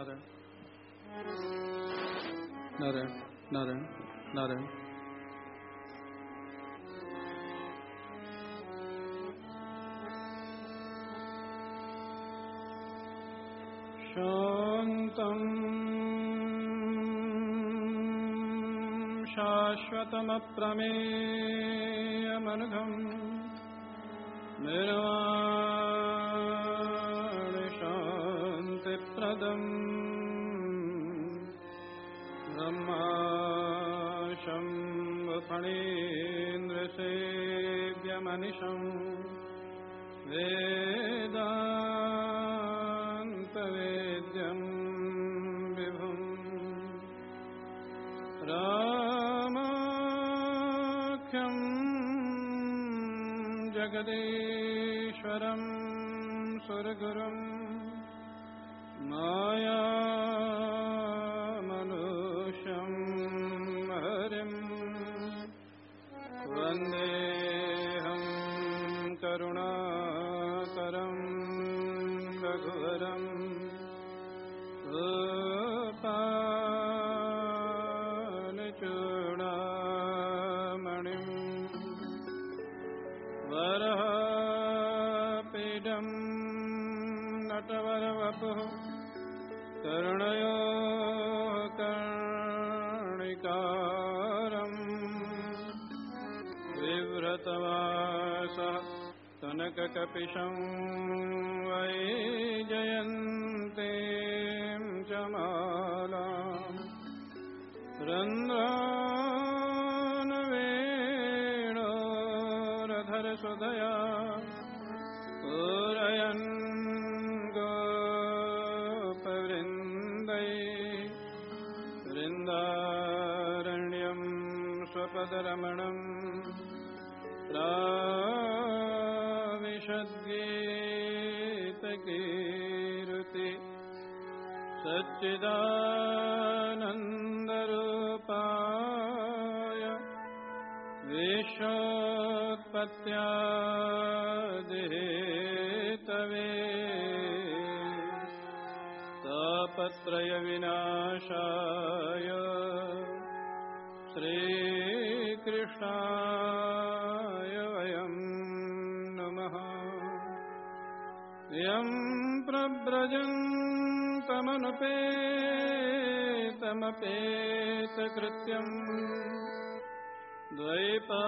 another, another, another, another. शाश्वतमप्रमे कर्णयो कर्णिकारम् विव्रतवास कनककपिशं वै जयन्तीं च माला रन्ध्रानवेणोरधरसुधय पदरमणम् प्राविशद्गीतकीरुति सच्चिदानन्दरूपाय विश्वोत्पत्यादिहेतवे तापत्रयविनाशा मनुपेतमपेतकृत्यम् द्वैपा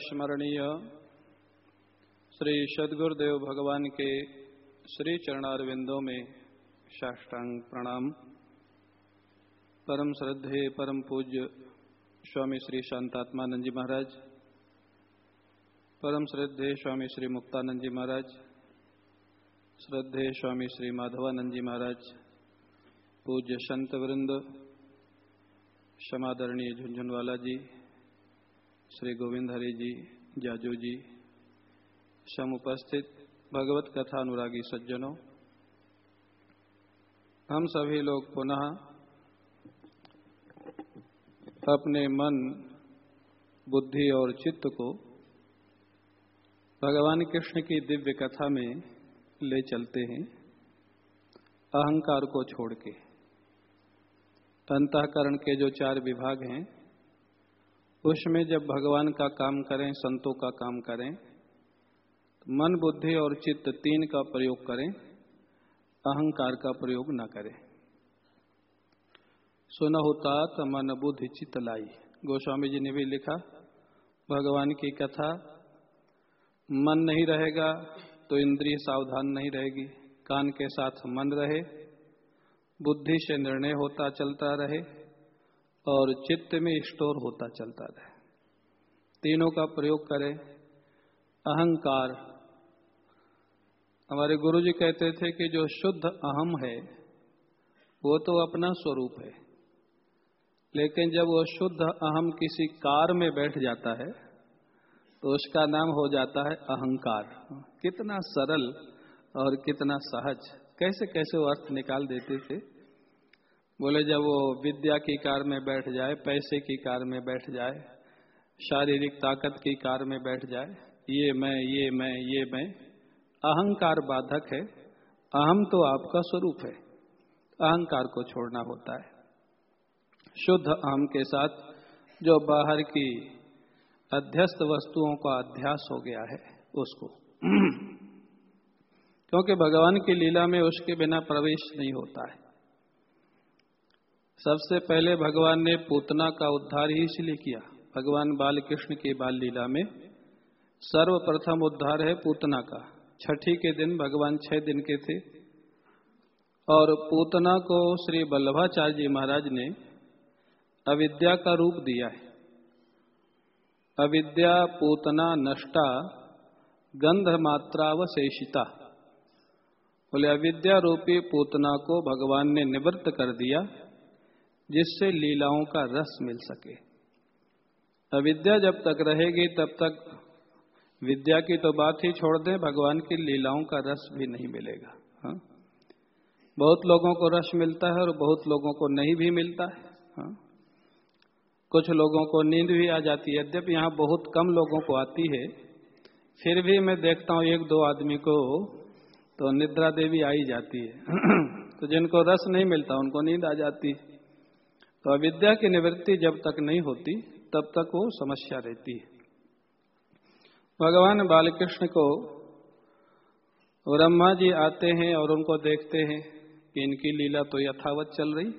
स्मरणीय श्री सदगुरुदेव भगवान के श्री चरणारविंदों में साष्टांग प्रणाम। परम श्रद्धे, परम पूज्य स्वामी श्री शांतात्मानंद जी महाराज। परम श्रद्धे स्वामी श्री मुक्तानंद जी महाराज। श्रद्धे स्वामी श्री माधवानंद जी महाराज। पूज्य संत वृंद क्षमादरणीय झुंझुनवाला जी। श्री गोविंद हरि जी, जाजू जी, सम उपस्थित भगवत कथा अनुरागी सज्जनों, हम सभी लोग पुनः अपने मन, बुद्धि और चित्त को भगवान कृष्ण की दिव्य कथा में ले चलते हैं, अहंकार को छोड़ के। अंतकरण के जो चार विभाग हैं उसमें जब भगवान का काम करें, संतों का काम करें तो मन, बुद्धि और चित्त तीन का प्रयोग करें, अहंकार का प्रयोग न करें। सुन होता तो मन, बुद्धि, चित्त लाई। गोस्वामी जी ने भी लिखा, भगवान की कथा, मन नहीं रहेगा तो इंद्रिय सावधान नहीं रहेगी। कान के साथ मन रहे, बुद्धि से निर्णय होता चलता रहे और चित्त में स्टोर होता चलता रहे। तीनों का प्रयोग करें। अहंकार। हमारे गुरु जी कहते थे कि जो शुद्ध अहम है, वो तो अपना स्वरूप है। लेकिन जब वो शुद्ध अहम किसी कार में बैठ जाता है तो उसका नाम हो जाता है अहंकार। कितना सरल और कितना सहज। कैसे कैसे वो अर्थ निकाल देते थे? बोले, जब वो विद्या की कार में बैठ जाए, पैसे की कार में बैठ जाए, शारीरिक ताकत की कार में बैठ जाए, ये मैं ये मैं ये मैं, अहंकार बाधक है, अहम तो आपका स्वरूप है। अहंकार को छोड़ना होता है। शुद्ध अहम के साथ जो बाहर की अध्यस्त वस्तुओं का अध्यास हो गया है, उसको। क्योंकि भगवान की लीला में उसके बिना प्रवेश नहीं होता है। सबसे पहले भगवान ने पूतना का उद्धार ही इसलिए किया। भगवान बाल कृष्ण की बाल लीला में सर्वप्रथम उद्धार है पूतना का। छठी के दिन भगवान छह दिन के थे। और पूतना को श्री वल्लभाचार्य जी महाराज ने अविद्या का रूप दिया है। अविद्या, पूतना, नष्टा, गंध मात्रावशेषिता बोले, अविद्या रूपी पूतना को भगवान ने निवृत्त कर दिया। जिससे लीलाओं का रस मिल सके अविद्या जब तक रहेगी, तब तक विद्या की तो बात ही छोड़ दें, भगवान की लीलाओं का रस भी नहीं मिलेगा, हा? बहुत लोगों को रस मिलता है और बहुत लोगों को नहीं भी मिलता है, हा? कुछ लोगों को नींद भी आ जाती है यद्यपि यहाँ बहुत कम लोगों को आती है, फिर भी मैं देखता हूँ एक दो आदमी को तो निद्रा देवी आई जाती है तो जिनको रस नहीं मिलता, उनको नींद आ जाती तो अविद्या की निवृत्ति जब तक नहीं होती, तब तक वो समस्या रहती है। भगवान बालकृष्ण को ब्रह्मा जी आते हैं और उनको देखते हैं कि इनकी लीला तो यथावत चल रही।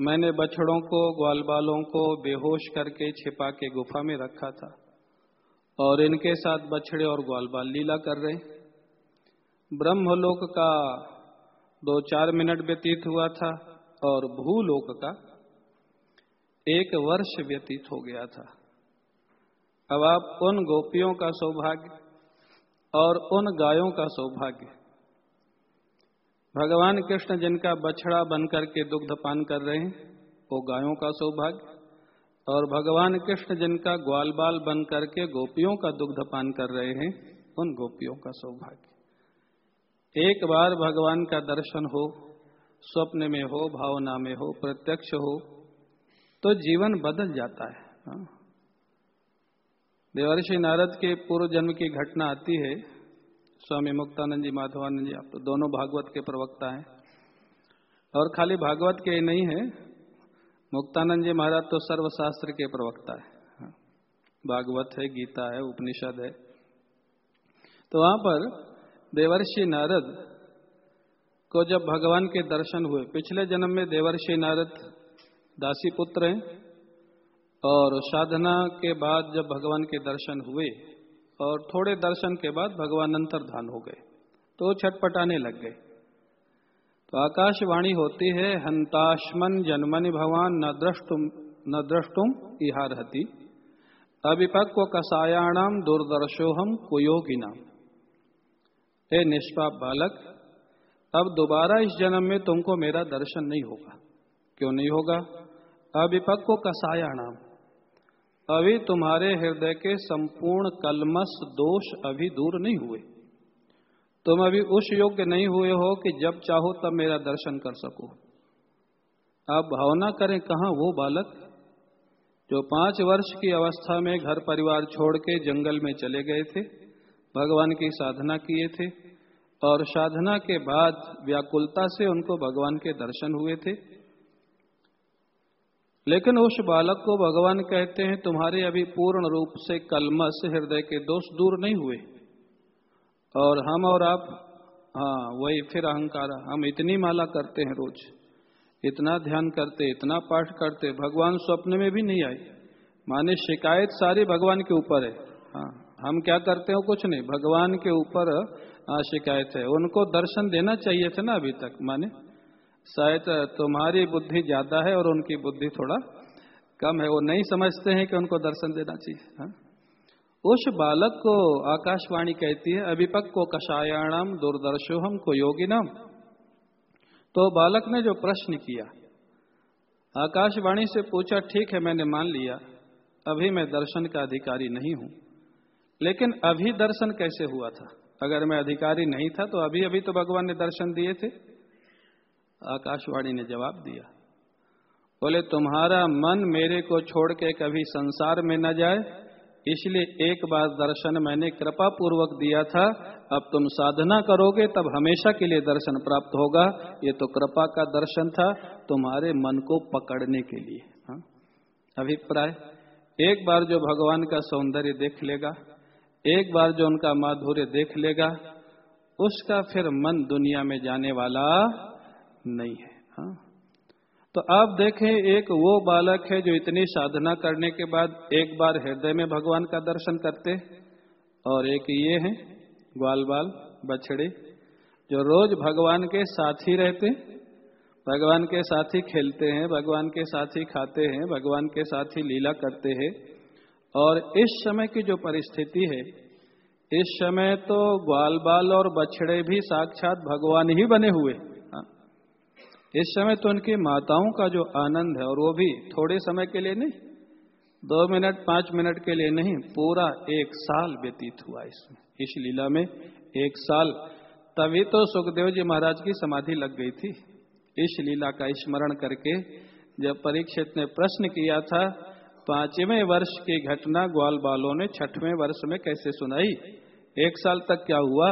मैंने बछड़ों को ग्वाल बालों को बेहोश करके छिपा के गुफा में रखा था और इनके साथ बछड़े और ग्वाल बाल लीला कर रहे। ब्रह्मलोक का दो चार मिनट व्यतीत हुआ था। और भूलोक का एक वर्ष व्यतीत हो गया था। अब आप उन गोपियों का सौभाग्य और उन गायों का सौभाग्य, भगवान कृष्ण जिनका बछड़ा बनकर के दुग्ध पान कर रहे हैं, वो गायों का सौभाग्य और भगवान कृष्ण जिनका ग्वाल बाल बन करके गोपियों का दुग्ध पान कर रहे हैं, उन गोपियों का सौभाग्य। एक बार भगवान का दर्शन हो स्वप्न में हो, भावना में हो, प्रत्यक्ष हो तो जीवन बदल जाता है हाँ। देवर्षि नारद के पूर्व जन्म की घटना आती है स्वामी मुक्तानंद जी, माधवानंद जी, आप तो दोनों भागवत के प्रवक्ता हैं और खाली भागवत के ही नहीं है, मुक्तानंद जी महाराज तो सर्वशास्त्र के प्रवक्ता है हाँ। भागवत है, गीता है, उपनिषद है तो वहाँ पर देवर्षि नारद को जब भगवान के दर्शन हुए, पिछले जन्म में देवर्षि नारद दासी पुत्र हैं और साधना के बाद जब भगवान के दर्शन हुए और थोड़े दर्शन के बाद भगवान अंतर्धान हो गए तो छटपटाने लग गए। तो आकाशवाणी होती है हंताश्मन जन्मनि भगवान न द्रष्टुम न द्रष्टुम इहारहति। अविपक्व कसायाणाम दुर्दर्शोहम कुयोगिनाम हे निष्पाप बालक अब दोबारा इस जन्म में तुमको मेरा दर्शन नहीं होगा। क्यों नहीं होगा? अविपक्व कसायाणाम। अभी तुम्हारे हृदय के संपूर्ण कलमस दोष अभी दूर नहीं हुए। तुम अभी उस योग्य नहीं हुए हो कि जब चाहो तब मेरा दर्शन कर सको। आप भावना करें, कहा वो बालक? जो पाँच वर्ष की अवस्था में घर परिवार छोड़ के जंगल में चले गए थे, भगवान की साधना किए थे और साधना के बाद व्याकुलता से उनको भगवान के दर्शन हुए थे। लेकिन उस बालक को भगवान कहते हैं, तुम्हारे अभी पूर्ण रूप से कलमस हृदय के दोष दूर नहीं हुए। और हम और आप हाँ वही फिर अहंकार, हम इतनी माला करते हैं रोज। इतना ध्यान करते, इतना पाठ करते, भगवान स्वप्न में भी नहीं आए। माने शिकायत सारी भगवान के ऊपर है। हाँ हम क्या करते हो? कुछ नहीं। भगवान के ऊपर शिकायत है उनको दर्शन देना चाहिए था ना अभी तक, माने? शायद तुम्हारी बुद्धि ज़्यादा है और उनकी बुद्धि थोड़ा कम है। वो नहीं समझते हैं कि उनको दर्शन देना चाहिए, हा? उस बालक को आकाशवाणी कहती है अभिपक को कषायाणाम दूरदर्शोहम को योगिनम। तो बालक ने जो प्रश्न किया, आकाशवाणी से पूछा, ठीक है, मैंने मान लिया, अभी मैं दर्शन का अधिकारी नहीं हूँ, लेकिन अभी दर्शन कैसे हुआ था? अगर मैं अधिकारी नहीं था तो अभी अभी तो भगवान ने दर्शन दिए थे। आकाशवाणी ने जवाब दिया, बोले, तुम्हारा मन मेरे को छोड़ के कभी संसार में न जाए। इसलिए एक बार दर्शन मैंने कृपा पूर्वक दिया था। अब तुम साधना करोगे, तब हमेशा के लिए दर्शन प्राप्त होगा। ये तो कृपा का दर्शन था तुम्हारे मन को पकड़ने के लिए। अभिप्राय। एक बार जो भगवान का सौंदर्य देख लेगा एक बार जो उनका माधुर्य देख लेगा, उसका फिर मन दुनिया में जाने वाला नहीं है हा? तो आप देखें, एक वो बालक है जो इतनी साधना करने के बाद एक बार हृदय में भगवान का दर्शन करते और एक ये है, ग्वाल बाल, बछड़े, जो रोज भगवान के साथ ही रहते, भगवान के साथ ही खेलते हैं, भगवान के साथ ही खाते हैं, भगवान के साथ ही लीला करते हैं और इस समय की जो परिस्थिति है, इस समय तो ग्वाल बाल और बछड़े भी साक्षात भगवान ही बने हुए इस समय तो उनकी माताओं का जो आनंद है, और वो भी थोड़े समय के लिए नहीं, दो मिनट, पाँच मिनट के लिए नहीं, पूरा एक साल व्यतीत हुआ इसमें। इस लीला में एक साल, तभी तो सुखदेव जी महाराज की समाधि लग गई थी। इस लीला का स्मरण करके जब परीक्षित ने प्रश्न किया था पाँचवें वर्ष की घटना ग्वाल बालों ने छठवें वर्ष में कैसे सुनाई? एक साल तक क्या हुआ?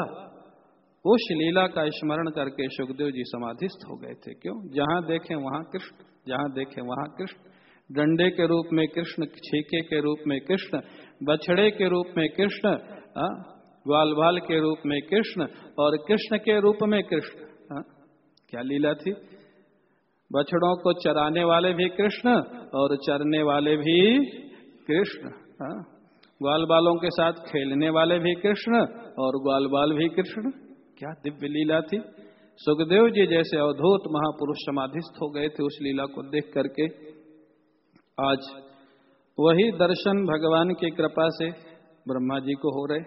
उस लीला का स्मरण करके सुखदेव जी समाधिस्थ हो गए थे। क्यों? जहाँ देखें वहाँ कृष्ण, जहाँ देखें वहाँ कृष्ण। डंडे के रूप में कृष्ण, छीके के रूप में कृष्ण, बछड़े के रूप में कृष्ण ग्वाल बाल के रूप में कृष्ण और कृष्ण के रूप में कृष्ण क्या लीला थी? बछड़ों को चराने वाले भी कृष्ण और चरने वाले भी कृष्ण ग्वाल बालों के साथ खेलने वाले भी कृष्ण और ग्वाल बाल भी कृष्ण। क्या दिव्य लीला थी। सुखदेव जी जैसे अवधूत महापुरुष समाधिस्थ हो गए थे उस लीला को देख करके। आज वही दर्शन भगवान की कृपा से ब्रह्मा जी को हो रहे।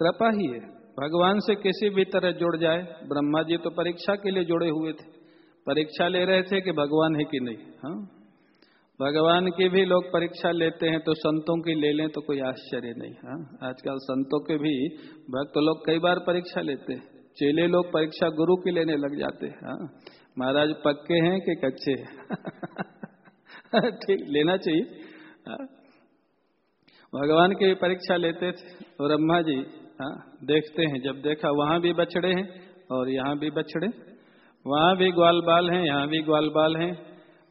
कृपा ही है। भगवान से किसी भी तरह जुड़ जाए, ब्रह्मा जी तो परीक्षा के लिए जुड़े हुए थे। परीक्षा ले रहे थे कि भगवान है कि नहीं हाँ? भगवान की भी लोग परीक्षा लेते हैं तो संतों की ले लें तो कोई आश्चर्य नहीं हाँ? आजकल संतों के भी भक्त लोग कई बार परीक्षा लेते हैं। चेले लोग परीक्षा गुरु की लेने लग जाते हैं हाँ? महाराज पक्के हैं कि कच्चे ठीक, लेना चाहिए हाँ? भगवान की भी परीक्षा लेते थे ब्रह्मा जी हाँ देखते हैं, जब देखा वहाँ भी बछड़े हैं और यहाँ भी बछड़े। वहाँ भी ग्वाल बाल हैं, यहाँ भी ग्वाल बाल हैं।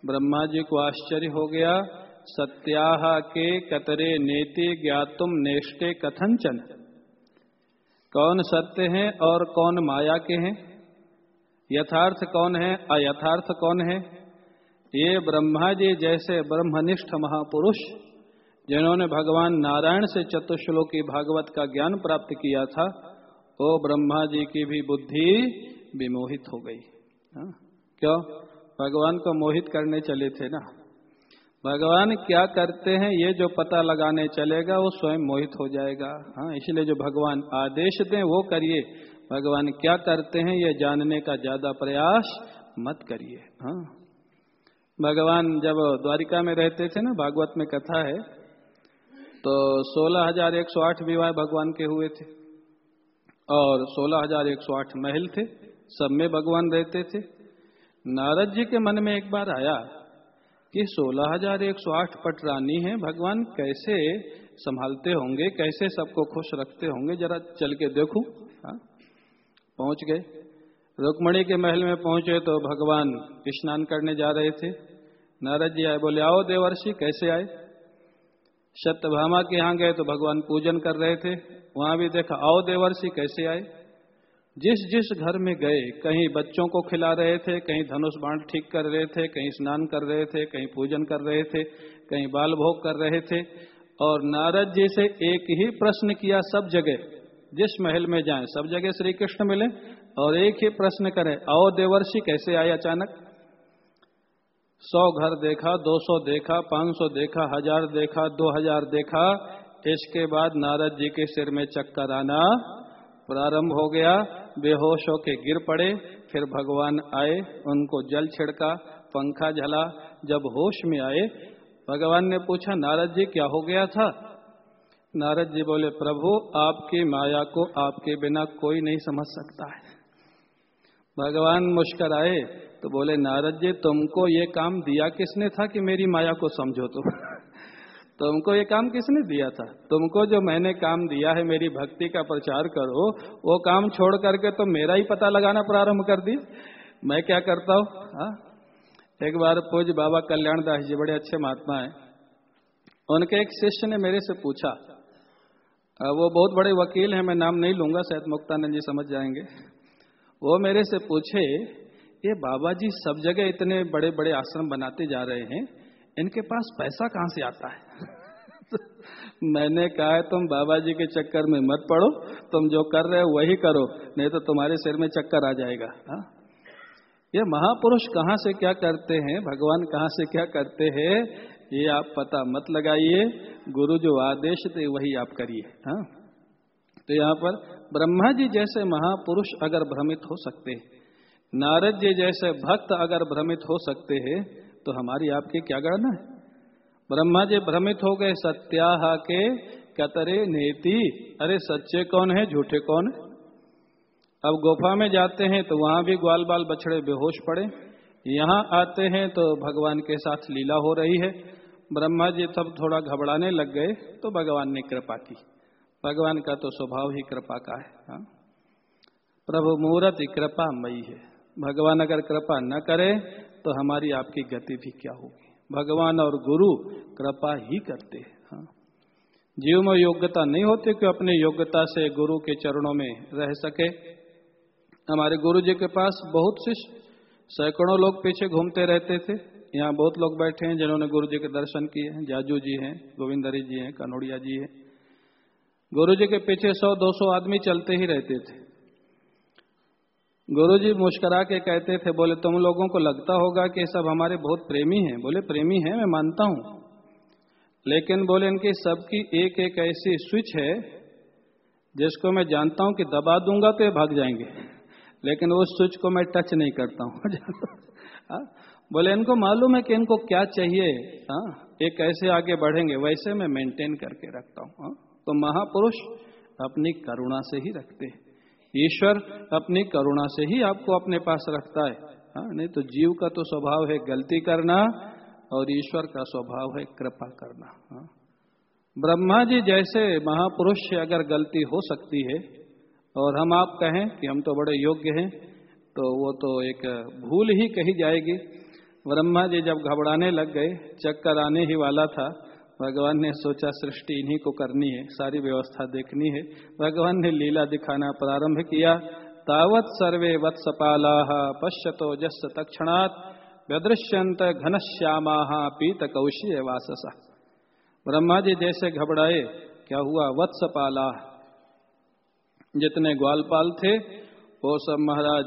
ब्रह्मा जी को आश्चर्य हो गया, सत्याह के कतरे नेति ज्ञातुम नेष्टे कथनचन। कौन सत्य है और कौन माया के हैं? यथार्थ कौन है, अयथार्थ कौन है? ये ब्रह्मा जी जैसे ब्रह्मनिष्ठ महापुरुष, जिन्होंने भगवान नारायण से चतुश्लोकी भागवत का ज्ञान प्राप्त किया था, वो ब्रह्मा जी की भी बुद्धि विमोहित हो गई। हाँ? क्यों? भगवान को मोहित करने चले थे ना। भगवान क्या करते हैं, ये जो पता लगाने चलेगा, वो स्वयं मोहित हो जाएगा। हाँ इसलिए जो भगवान आदेश दें, वो करिए। भगवान क्या करते हैं, ये जानने का ज़्यादा प्रयास मत करिए। हाँ। भगवान जब द्वारिका में रहते थे ना, भागवत में कथा है तो सोलह हज़ार एक सौ आठ विवाह भगवान के हुए थे। और सोलह हज़ार एक सौ आठ महल थे। सब में भगवान रहते थे। नारद जी के मन में एक बार आया कि सोलह हज़ार एक सौ आठ पटरानी है, भगवान कैसे संभालते होंगे, कैसे सबको खुश रखते होंगे, जरा चल के देखूँ। हाँ पहुँच गए। रुकमणी के महल में पहुँचे तो भगवान स्नान करने जा रहे थे। नारद जी आए, बोले, आओ देवर्षि, कैसे आए? सत्यभामा के यहाँ गए तो भगवान पूजन कर रहे थे। वहाँ भी देखा, आओ देवर्षि, कैसे आए? जिस जिस घर में गए, कहीं बच्चों को खिला रहे थे, कहीं धनुष बाण ठीक कर रहे थे, कहीं स्नान कर रहे थे, कहीं पूजन कर रहे थे, कहीं बाल भोग कर रहे थे, और नारद जी से एक ही प्रश्न किया, सब जगह, जिस महल में जाएँ, सब जगह श्री कृष्ण मिले, और एक ही प्रश्न करें, आओ देवर्षि, कैसे आए अचानक? सौ घर देखा, दो सौ देखा, पाँच सौ देखा, हज़ार देखा, दो हज़ार देखा, इसके बाद नारद जी के सिर में चक्कर आना, प्रारंभ हो गया। बेहोश होके गिर पड़े, फिर भगवान आए, उनको जल छिड़का, पंखा झला। जब होश में आए, भगवान ने पूछा, नारद जी, क्या हो गया था? नारद जी बोले, प्रभु, आपकी माया को आपके बिना कोई नहीं समझ सकता है। भगवान मुस्कराए तो बोले, नारद जी, तुमको ये काम दिया किसने था कि मेरी माया को समझो तो तुमको ये काम किसने दिया था? तुमको जो मैंने काम दिया है, मेरी भक्ति का प्रचार करो, वो काम छोड़ करके तो मेरा ही पता लगाना प्रारंभ कर दी मैं क्या करता हूँ? हाँ? एक बार पूज बाबा कल्याण दास जी बड़े अच्छे महात्मा है। उनके एक शिष्य ने मेरे से पूछा वो बहुत बड़े वकील हैं, मैं नाम नहीं लूँगा, शायद मुक्तानंद जी समझ जाएँगे। वो मेरे से पूछे, ये बाबा जी सब जगह इतने बड़े बड़े आश्रम बनाते जा रहे हैं इनके पास पैसा कहाँ से आता है? मैंने कहा तुम बाबा जी के चक्कर में मत पड़ो, तुम जो कर रहे हो वही करो, नहीं तो तुम्हारे सिर में चक्कर आ जाएगा। हा? ये महापुरुष कहाँ से क्या करते हैं? भगवान कहाँ से क्या करते हैं? ये आप पता मत लगाइए। गुरु जो आदेश थे वही आप करिए। हाँ? तो यहाँ पर ब्रह्मा जी जैसे महापुरुष अगर भ्रमित हो सकते नारद जी जैसे भक्त अगर भ्रमित हो सकते हैं तो हमारी आपकी क्या गणना है? ब्रह्मा जी भ्रमित हो गए, सत्याह के कतरे नेति। अरे सच्चे कौन है, झूठे कौन है? अब गुफा में जाते हैं तो वहाँ भी ग्वाल बाल बछड़े बेहोश पड़े। यहाँ आते हैं तो भगवान के साथ लीला हो रही है। ब्रह्मा जी तब थोड़ा घबराने लग गए तो भगवान ने कृपा की। भगवान का तो स्वभाव ही कृपा का है, हा? प्रभु मुहूर्त कृपा मई है। भगवान अगर कृपा न करे तो हमारी आपकी गति भी क्या होगी? भगवान और गुरु कृपा ही करते हैं हाँ। जीव में योग्यता नहीं होती कि अपनी योग्यता से गुरु के चरणों में रह सके। हमारे गुरु जी के पास बहुत शिष्य सैकड़ों लोग पीछे घूमते रहते थे। यहाँ बहुत लोग बैठे हैं जिन्होंने गुरु जी के दर्शन किए हैं। जाजू जी हैं, गोविंदरी जी हैं, कनोड़िया जी हैं। गुरु जी के पीछे सौ, दो सौ आदमी चलते ही रहते थे। गुरु जी मुस्करा के कहते थे, बोले, तुम लोगों को लगता होगा कि सब हमारे बहुत प्रेमी हैं। बोले, प्रेमी हैं, मैं मानता हूँ। लेकिन बोले, इनकी सबकी एक एक ऐसी स्विच है, जिसको मैं जानता हूँ कि दबा दूँगा तो ये भाग जाएँगे। लेकिन उस स्विच को मैं टच नहीं करता हूँ। हाँ? बोले, इनको मालूम है कि इनको क्या चाहिए? हाँ। ये कैसे आगे बढ़ेंगे, वैसे मैं मेंटेन करके रखता हूँ। हाँ? तो महापुरुष अपनी करुणा से ही रखते हैं। ईश्वर अपनी करुणा से ही आपको अपने पास रखता है। हाँ नहीं तो जीव का तो स्वभाव है गलती करना और ईश्वर का स्वभाव है कृपा करना। हाँ? ब्रह्मा जी जैसे महापुरुष से अगर गलती हो सकती है और हम आप कहें कि हम तो बड़े योग्य हैं तो वो तो एक भूल ही कही जाएगी। ब्रह्मा जी जब घबराने लग गए, चक्कर आने ही वाला था भगवान ने सोचा सृष्टि इन्हीं को करनी है, सारी व्यवस्था देखनी है। भगवान ने लीला दिखाना प्रारंभ किया। तावत सर्वे वत्सपाला पश्यतो जस तक्षणात् व्यदृश्यंत घनश्यामा पीत कौशीय वाससा। ब्रह्मा जी जैसे घबराए, क्या हुआ वत्सपाला? जितने ग्वालपाल थे, वो सब महाराज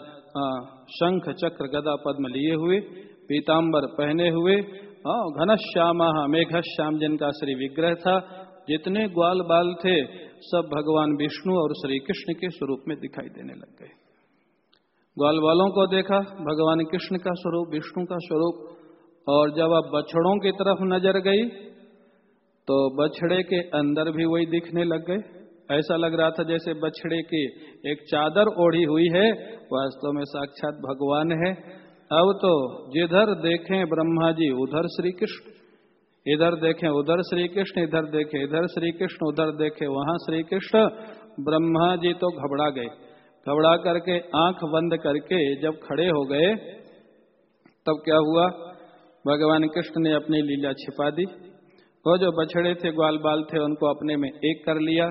शंख, चक्र, गदा, पद्म लिए हुए पीताम्बर पहने हुए घनश्याम मेघ श्याम जिनका श्री विग्रह था, जितने ग्वाल बाल थे, सब भगवान विष्णु और श्री कृष्ण के स्वरूप में दिखाई देने लग गए। ग्वाल बालों को देखा, भगवान कृष्ण का स्वरूप, विष्णु का स्वरूप, और जब आप बछड़ों की तरफ़ नज़र गई तो बछड़े के अंदर भी वही दिखने लग गए। ऐसा लग रहा था जैसे बछड़े की एक चादर ओढ़ी हुई है, वास्तव में साक्षात भगवान है। अब तो जिधर देखें ब्रह्मा जी, उधर श्री कृष्ण इधर देखें, उधर श्री कृष्ण इधर देखें, इधर श्री कृष्ण उधर देखें, वहाँ श्री कृष्ण ब्रह्मा जी तो घबरा गए। घबरा करके आँख बंद करके जब खड़े हो गए, तब क्या हुआ? भगवान कृष्ण ने अपनी लीला छिपा दी। वो जो बछड़े थे ग्वाल बाल थे, उनको अपने में एक कर लिया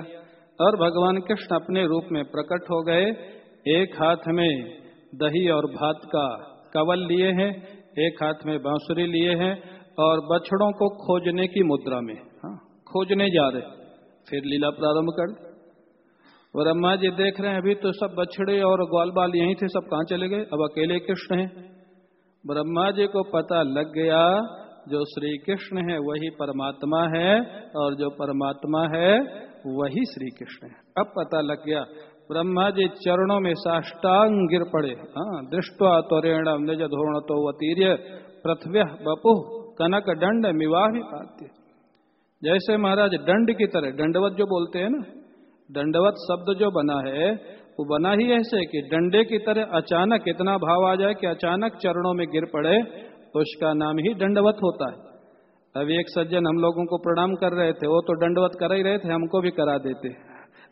और भगवान कृष्ण अपने रूप में प्रकट हो गए। एक हाथ में दही और भात का कवल लिए हैं, एक हाथ में बांसुरी लिए हैं और बछड़ों को खोजने की मुद्रा में हाँ खोजने जा रहे फिर लीला प्रारंभ कर और अम्मा जी देख रहे हैं, अभी तो सब बछड़े और ग्वाल बाल यहीं थे, सब कहाँ चले गए? अब अकेले कृष्ण हैं। ब्रह्मा जी को पता लग गया, जो श्री कृष्ण है, वही परमात्मा है और जो परमात्मा है, वही श्री कृष्ण है। अब पता लग गया ब्रह्मा जी चरणों में साष्टांग गिर पड़े। हाँ दृष्टवा त्वरेण निज धोरण तो वतीर्य पृथ्व्य बपु कनक दंड मिवाह पात्य। जैसे महाराज, दंड की तरह, दंडवत जो बोलते हैं ना, दंडवत शब्द जो बना है, वो बना ही ऐसे कि डंडे की तरह अचानक इतना भाव आ जाए कि अचानक चरणों में गिर पड़े तो उसका नाम ही दंडवत होता है। अभी एक सज्जन हम लोगों को प्रणाम कर रहे थे, वो तो दंडवत कर ही रहे थे, हमको भी करा देते।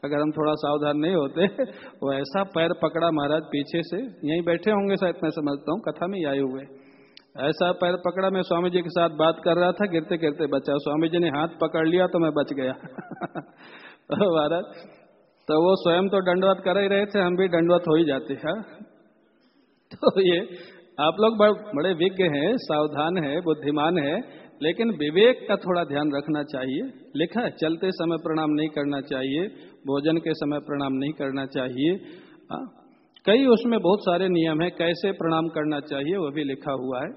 अगर हम थोड़ा सावधान नहीं होते, वो ऐसा पैर पकड़ा महाराज पीछे से। यहीं बैठे होंगे शायद, मैं समझता हूँ, कथा में आए हुए। ऐसा पैर पकड़ा, मैं स्वामी जी के साथ बात कर रहा था, गिरते गिरते बचा। स्वामी जी ने हाथ पकड़ लिया तो मैं बच गया। तो महाराज तो वो स्वयं तो दंडवत कर ही रहे थे, हम भी दंडवत हो ही जाते हैं तो ये, आप लोग बड़े विज्ञ हैं, सावधान हैं, बुद्धिमान हैं। लेकिन विवेक का थोड़ा ध्यान रखना चाहिए। लिखा है चलते समय प्रणाम नहीं करना चाहिए भोजन के समय प्रणाम नहीं करना चाहिए। आ, हाँ, कई उसमें बहुत सारे नियम है कैसे प्रणाम करना चाहिए वह भी लिखा हुआ है।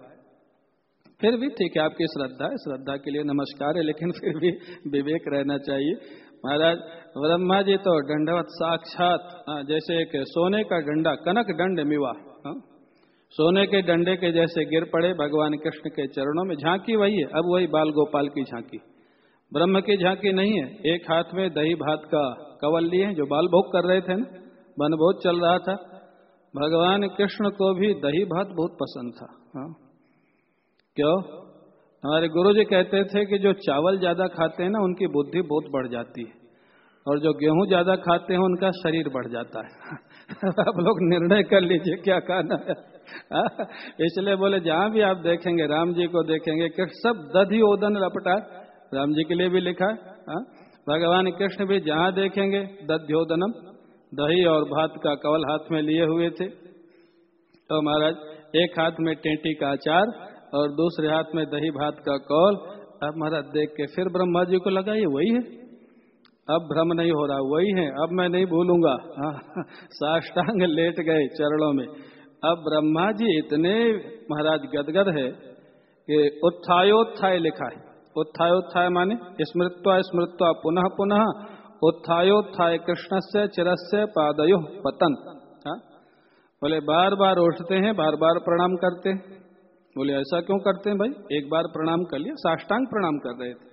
फिर भी ठीक है आपकी श्रद्धा है श्रद्धा के लिए नमस्कार है लेकिन फिर भी विवेक रहना चाहिए। महाराज ब्रह्मा जी तो दंडवत साक्षात हाँ, जैसे एक सोने का डंडा कनक दंड मिवा हाँ, सोने के डंडे के जैसे गिर पड़े भगवान कृष्ण के चरणों में झांकी वही है, अब वही बाल गोपाल की झांकी। ब्रह्म की झांकी नहीं है, एक हाथ में दही भात का कवल लिए जो बाल भोग कर रहे थे ना वन चल रहा था। भगवान कृष्ण को भी दही भात बहुत पसंद था। हा? क्यों? हमारे गुरु जी कहते थे कि जो चावल ज़्यादा खाते हैं ना, उनकी बुद्धि बहुत बढ़ जाती है। और जो गेहूँ ज़्यादा खाते हैं, उनका शरीर बढ़ जाता है। आप लोग निर्णय कर लीजिए क्या खाना है। इसलिए बोले जहाँ भी आप देखेंगे राम जी को देखेंगे सब दधि ओदन लपटा राम जी के लिए भी लिखा है भगवान कृष्ण भी जहाँ देखेंगे दध्योदनम दही और भात का कवल हाथ में लिए हुए थे। तो महाराज एक हाथ में टेंटी का अचार और दूसरे हाथ में दही भात का कौल। अब महाराज देख के फिर ब्रह्मा जी को लगा ये वही है। अब भ्रम नहीं हो रहा वही है। अब मैं नहीं भूलूँगा। हाँ, साष्टांग लेट गए चरणों में। अब ब्रह्मा जी इतने महाराज गदगद है कि उत्थायोत्थाय लिखा है। उत्थायोत्थाय माने स्मृत्वा स्मृत्वा, पुनः पुनः उत्थायोत्थाय कृष्ण से चिरस्य पादयो पतन। हा? बोले, बार बार उठते हैं, बार बार प्रणाम करते हैं। बोले, ऐसा क्यों करते हैं भाई? एक बार प्रणाम कर लिया, साष्टांग प्रणाम कर रहे थे।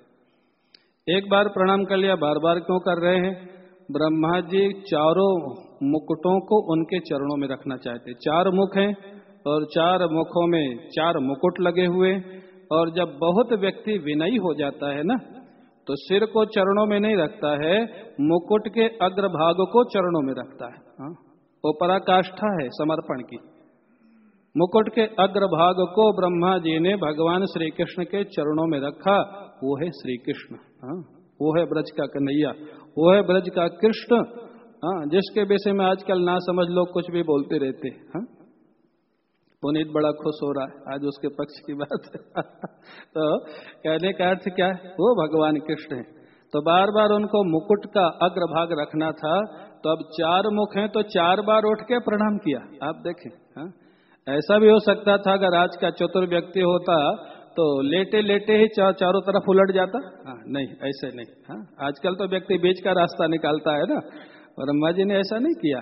एक बार प्रणाम कर लिया, बार बार क्यों कर रहे हैं? ब्रह्मा जी चारों मुकुटों को उनके चरणों में रखना चाहते चार मुख हैं और चार मुखों में चार मुकुट लगे हुए और जब बहुत व्यक्ति विनयी हो जाता है ना तो सिर को चरणों में नहीं रखता है, मुकुट के अग्रभाग को चरणों में रखता है हाँ? वो पराकाष्ठा है समर्पण की मुकुट के अग्रभाग को ब्रह्मा जी ने भगवान श्री कृष्ण के चरणों में रखा, वो है श्री कृष्ण हाँ? वो है ब्रज का कन्हैया, वो है ब्रज का कृष्ण। हाँ जिसके विषय में आजकल ना समझ लोग कुछ भी बोलते रहते हैं पुनीत बड़ा खुश हो रहा है, आज उसके पक्ष की बात तो कहने का अर्थ क्या है? वो भगवान कृष्ण है। तो बार बार उनको मुकुट का अग्रभाग रखना था तो अब चार मुख हैं तो चार बार उठ के प्रणाम किया। आप देखें हाँ। ऐसा भी हो सकता था, अगर आज का चतुर व्यक्ति होता तो लेटे लेटे ही चा, चारों तरफ़ उलट जाता? हाँ। नहीं ऐसे नहीं। हाँ आजकल तो व्यक्ति बीच का रास्ता निकालता है ना। ब्रह्मा जी ने ऐसा नहीं किया।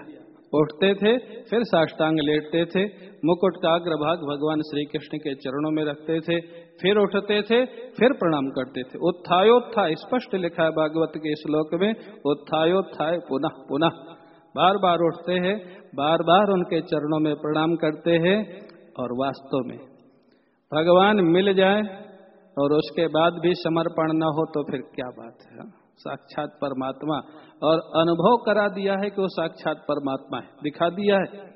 उठते थे फिर साष्टांग लेटते थे। मुकुट का अग्रभाग भगवान श्री कृष्ण के चरणों में रखते थे। फिर उठते थे फिर प्रणाम करते थे। उत्थायोत्थाय स्पष्ट लिखा है भागवत के श्लोक में उत्थायोत्थाय पुनः पुनः। बार बार उठते हैं बार बार उनके चरणों में प्रणाम करते हैं और वास्तव में भगवान मिल जाए और उसके बाद भी समर्पण न हो तो फिर क्या बात है? साक्षात परमात्मा। और अनुभव करा दिया है कि वो साक्षात परमात्मा है। दिखा दिया है।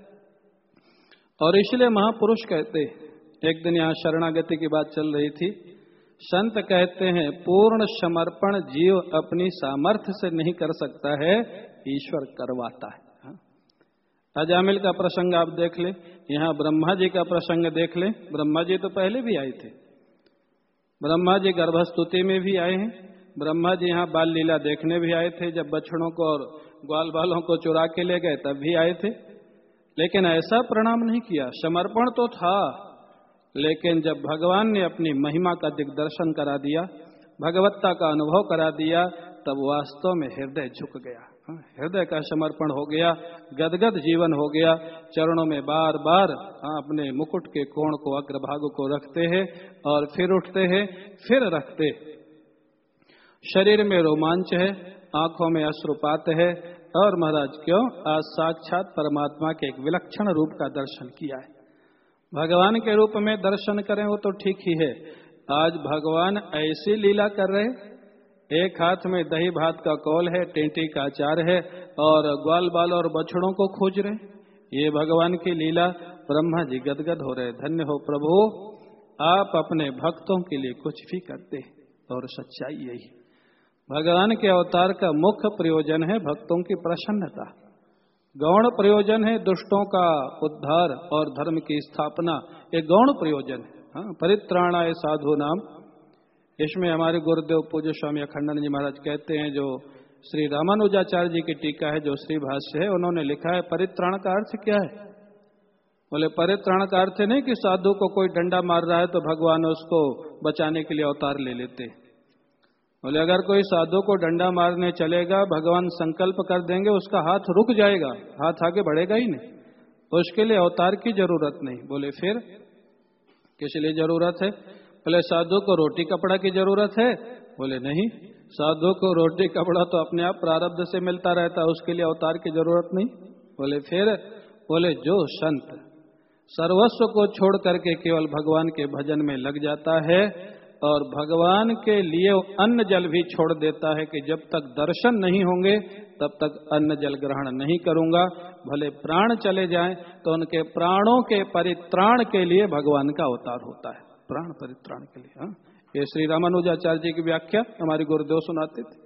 और इसलिए महापुरुष कहते एक दिन यहाँ शरणागति की बात चल रही थी। संत कहते हैं, पूर्ण समर्पण जीव अपनी सामर्थ्य से नहीं कर सकता है, ईश्वर करवाता है। अजामिल का प्रसंग आप देख ले, यहाँ ब्रह्मा जी का प्रसंग देख ले। ब्रह्मा जी तो पहले भी आए थे। ब्रह्मा जी गर्भस्तुति में भी आए हैं। ब्रह्मा जी यहाँ बाल लीला देखने भी आए थे। जब बछड़ों को और ग्वाल बालों को चुरा के ले गए, तब भी आए थे। लेकिन ऐसा प्रणाम नहीं किया। समर्पण तो था। लेकिन जब भगवान ने अपनी महिमा का दिग्दर्शन करा दिया, भगवत्ता का अनुभव करा दिया, तब वास्तव में हृदय झुक गया। हृदय का समर्पण हो गया, गदगद जीवन हो गया। चरणों में बार बार अपने मुकुट के कोण को अग्रभाग को रखते हैं और फिर उठते हैं, फिर रखते शरीर में रोमांच है, आँखों में अश्रुपात है और महाराज क्यों? आज साक्षात परमात्मा के एक विलक्षण रूप का दर्शन किया है। भगवान के रूप में दर्शन करें वो तो ठीक ही है। आज भगवान ऐसी लीला कर रहे एक हाथ में दही भात का कौल है टेंटी का आचार है और ग्वाल बाल और बछड़ों को खोज रहे ये भगवान की लीला ब्रह्मा जी गदगद हो रहे धन्य हो प्रभु आप अपने भक्तों के लिए कुछ भी करते और सच्चाई यही भगवान के अवतार का मुख्य प्रयोजन है भक्तों की प्रसन्नता। गौण प्रयोजन है दुष्टों का उद्धार और धर्म की स्थापना। ये गौण प्रयोजन है। हाँ, परित्राणाय साधु नाम। इसमें हमारे गुरुदेव पूज्य स्वामी अखंडन जी महाराज कहते हैं, जो श्री रामानुजाचार्य जी की टीका है, जो श्री भाष्य है, उन्होंने लिखा है, परित्राण का अर्थ क्या है? बोले, परित्राण का अर्थ नहीं कि साधु को कोई डंडा मार रहा है तो भगवान उसको बचाने के लिए अवतार ले लेते बोले, अगर कोई साधु को डंडा मारने चलेगा, भगवान संकल्प कर देंगे, उसका हाथ रुक जाएगा, हाथ आगे बढ़ेगा ही नहीं। उसके लिए अवतार की ज़रूरत नहीं। बोले, फिर किस लिए ज़रूरत है? बोले साधु को रोटी कपड़ा की ज़रूरत है? बोले, नहीं, साधु को रोटी कपड़ा तो अपने आप प्रारब्ध से मिलता रहता है, उसके लिए अवतार की ज़रूरत नहीं। बोले, फिर? बोले, जो संत सर्वस्व को छोड़ करके केवल भगवान के भजन में लग जाता है और भगवान के लिए अन्न जल भी छोड़ देता है कि जब तक दर्शन नहीं होंगे, तब तक अन्न जल ग्रहण नहीं करूँगा। भले प्राण चले जाएँ तो उनके प्राणों के परित्राण के लिए भगवान का अवतार होता है। प्राण परित्राण के लिए हाँ? ये श्री रामानुजाचार्य जी की व्याख्या हमारी गुरुदेव सुनाते थे।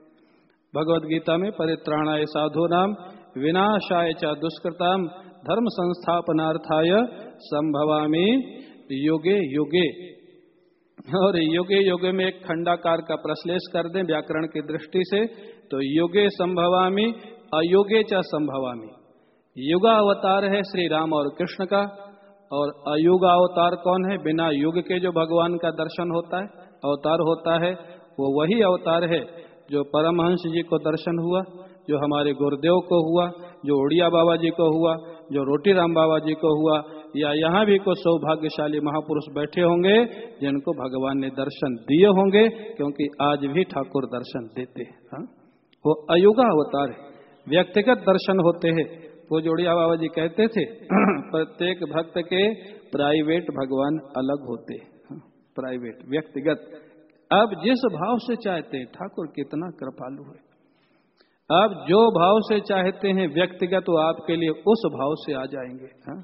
भगवद गीता में परित्राणाय साधु नाम विनाशाय च दुष्कृताम धर्म संस्थापनार्थाय संभवामी युगे युगे। और युगे युगे में एक खंडाकार का प्रश्लेष कर दें व्याकरण की दृष्टि से तो युगे संभवामी, अयुगे च संभवामी। युगा अवतार है श्री राम और कृष्ण का। और अयुगा अवतार कौन है? बिना युग के जो भगवान का दर्शन होता है, अवतार होता है, वो वही अवतार है जो परमहंस जी को दर्शन हुआ, जो हमारे गुरुदेव को हुआ, जो उड़िया बाबा जी को हुआ, जो रोटी राम बाबा जी को हुआ, या यहाँ भी कुछ सौभाग्यशाली महापुरुष बैठे होंगे, जिनको भगवान ने दर्शन दिए होंगे, क्योंकि आज भी ठाकुर दर्शन देते हैं। हाँ? वो अयुगा अवतार है। व्यक्तिगत दर्शन होते हैं। वो जोड़िया बाबा जी कहते थे, प्रत्येक भक्त के प्राइवेट भगवान अलग होते? प्राइवेट, व्यक्तिगत अब जिस भाव से चाहते हैं, ठाकुर कितना कृपालु है अब जो भाव से चाहते हैं, व्यक्तिगत वो आपके लिए उस भाव से आ जाएँगे, हा?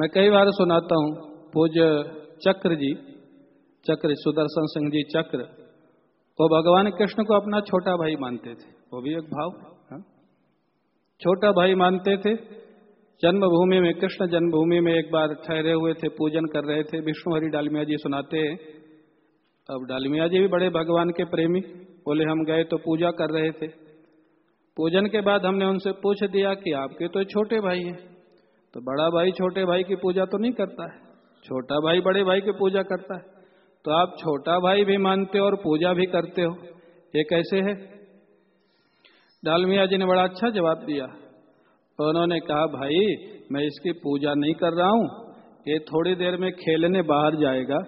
मैं कई बार सुनाता हूँ, पूज्य चक्र जी, चक्र सुदर्शन सिंह जी चक्र, वो भगवान कृष्ण को अपना छोटा भाई मानते थे, वो भी एक भाव हा? छोटा भाई मानते थे। जन्मभूमि में, कृष्ण जन्मभूमि में एक बार ठहरे हुए थे, पूजन कर रहे थे। विष्णु हरि डालमिया जी सुनाते हैं। अब डालमिया जी भी बड़े भगवान के प्रेमी। बोले, हम गए तो पूजा कर रहे थे। पूजन के बाद हमने उनसे पूछ दिया कि, आपके तो छोटे भाई हैं। तो बड़ा भाई छोटे भाई की पूजा तो नहीं करता है। छोटा भाई बड़े भाई की पूजा करता है। तो आप छोटा भाई भी मानते हो और पूजा भी करते हो। ये कैसे है? डालमिया जी ने बड़ा अच्छा जवाब दिया। तो उन्होंने कहा, भाई, मैं इसकी पूजा नहीं कर रहा हूँ। ये थोड़ी देर में खेलने बाहर जाएगा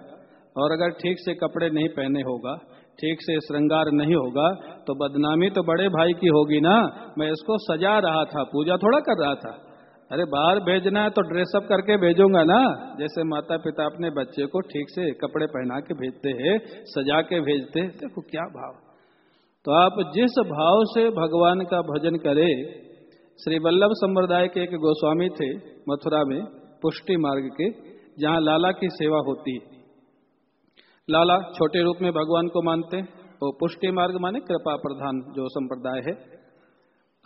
और अगर ठीक से कपड़े नहीं पहने होगा, ठीक से श्रृंगार नहीं होगा तो बदनामी तो बड़े भाई की होगी ना। मैं इसको सजा रहा था, पूजा थोड़ा कर रहा था। अरे, बाहर भेजना है तो ड्रेसअप करके भेजूँगा ना। जैसे माता पिता अपने बच्चे को ठीक से कपड़े पहना के भेजते हैं, सजा के भेजते हैं। देखो, क्या भाव। तो आप जिस भाव से भगवान का भजन करें, श्री वल्लभ संप्रदाय के एक गोस्वामी थे मथुरा में, पुष्टि मार्ग के, जहाँ लाला की सेवा होती है। लाला छोटे रूप में भगवान को मानते तो पुष्टि मार्ग माने कृपा प्रधान जो संप्रदाय है।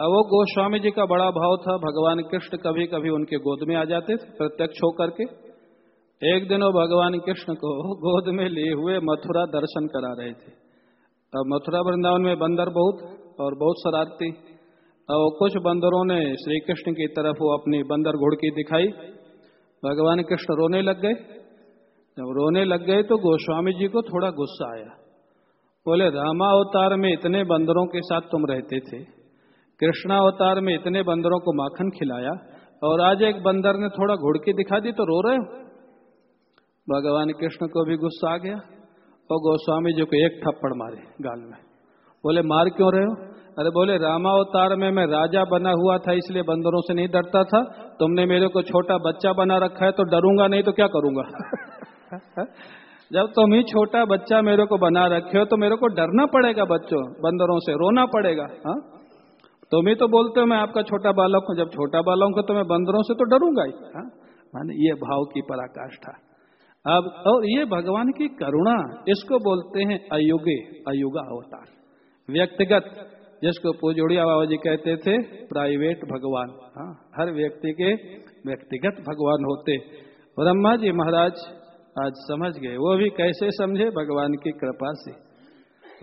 अब वो गोस्वामी जी का बड़ा भाव था, भगवान कृष्ण कभी कभी उनके गोद में आ जाते थे, प्रत्यक्ष होकर के। एक दिन वो भगवान कृष्ण को गोद में लिए हुए मथुरा दर्शन करा रहे थे। अब मथुरा वृंदावन में बंदर बहुत और बहुत शरारती। अब कुछ बंदरों ने श्री कृष्ण की तरफ़ वो अपनी बंदर घुड़की दिखाई। भगवान कृष्ण रोने लग गए। जब रोने लग गए तो गोस्वामी जी को थोड़ा गुस्सा आया। बोले, रामा अवतार में इतने बंदरों के साथ तुम रहते थे। कृष्णा अवतार में इतने बंदरों को माखन खिलाया और आज एक बंदर ने थोड़ा घुड़की दिखा दी तो रो रहे हो? भगवान कृष्ण को भी गुस्सा आ गया। और गोस्वामी जी को एक थप्पड़ मारे गाल में। बोले, मार क्यों रहे हो? अरे बोले रामावतार में मैं राजा बना हुआ था, इसलिए बंदरों से नहीं डरता था। तुमने मेरे को छोटा बच्चा बना रखा है तो डरूँगा नहीं तो क्या करूँगा? जब तुम ही छोटा बच्चा मेरे को बना रखे हो तो मेरे को डरना पड़ेगा बच्चों, बंदरों से, रोना पड़ेगा, हा? तुम ही तो बोलते हो, मैं आपका छोटा बालक हूँ, जब छोटा बालक हूँ तो मैं बंदरों से तो डरूँगा ही? माने ये भाव की पराकाष्ठा। अब और ये भगवान की करुणा, इसको बोलते हैं अयुगे, अयुगा अवतार। व्यक्तिगत, जिसको पूजोड़िया बाबा जी कहते थे, प्राइवेट भगवान। हाँ हर व्यक्ति के व्यक्तिगत भगवान होते। ब्रह्मा जी महाराज आज समझ गए, वो भी कैसे समझे? भगवान की कृपा से।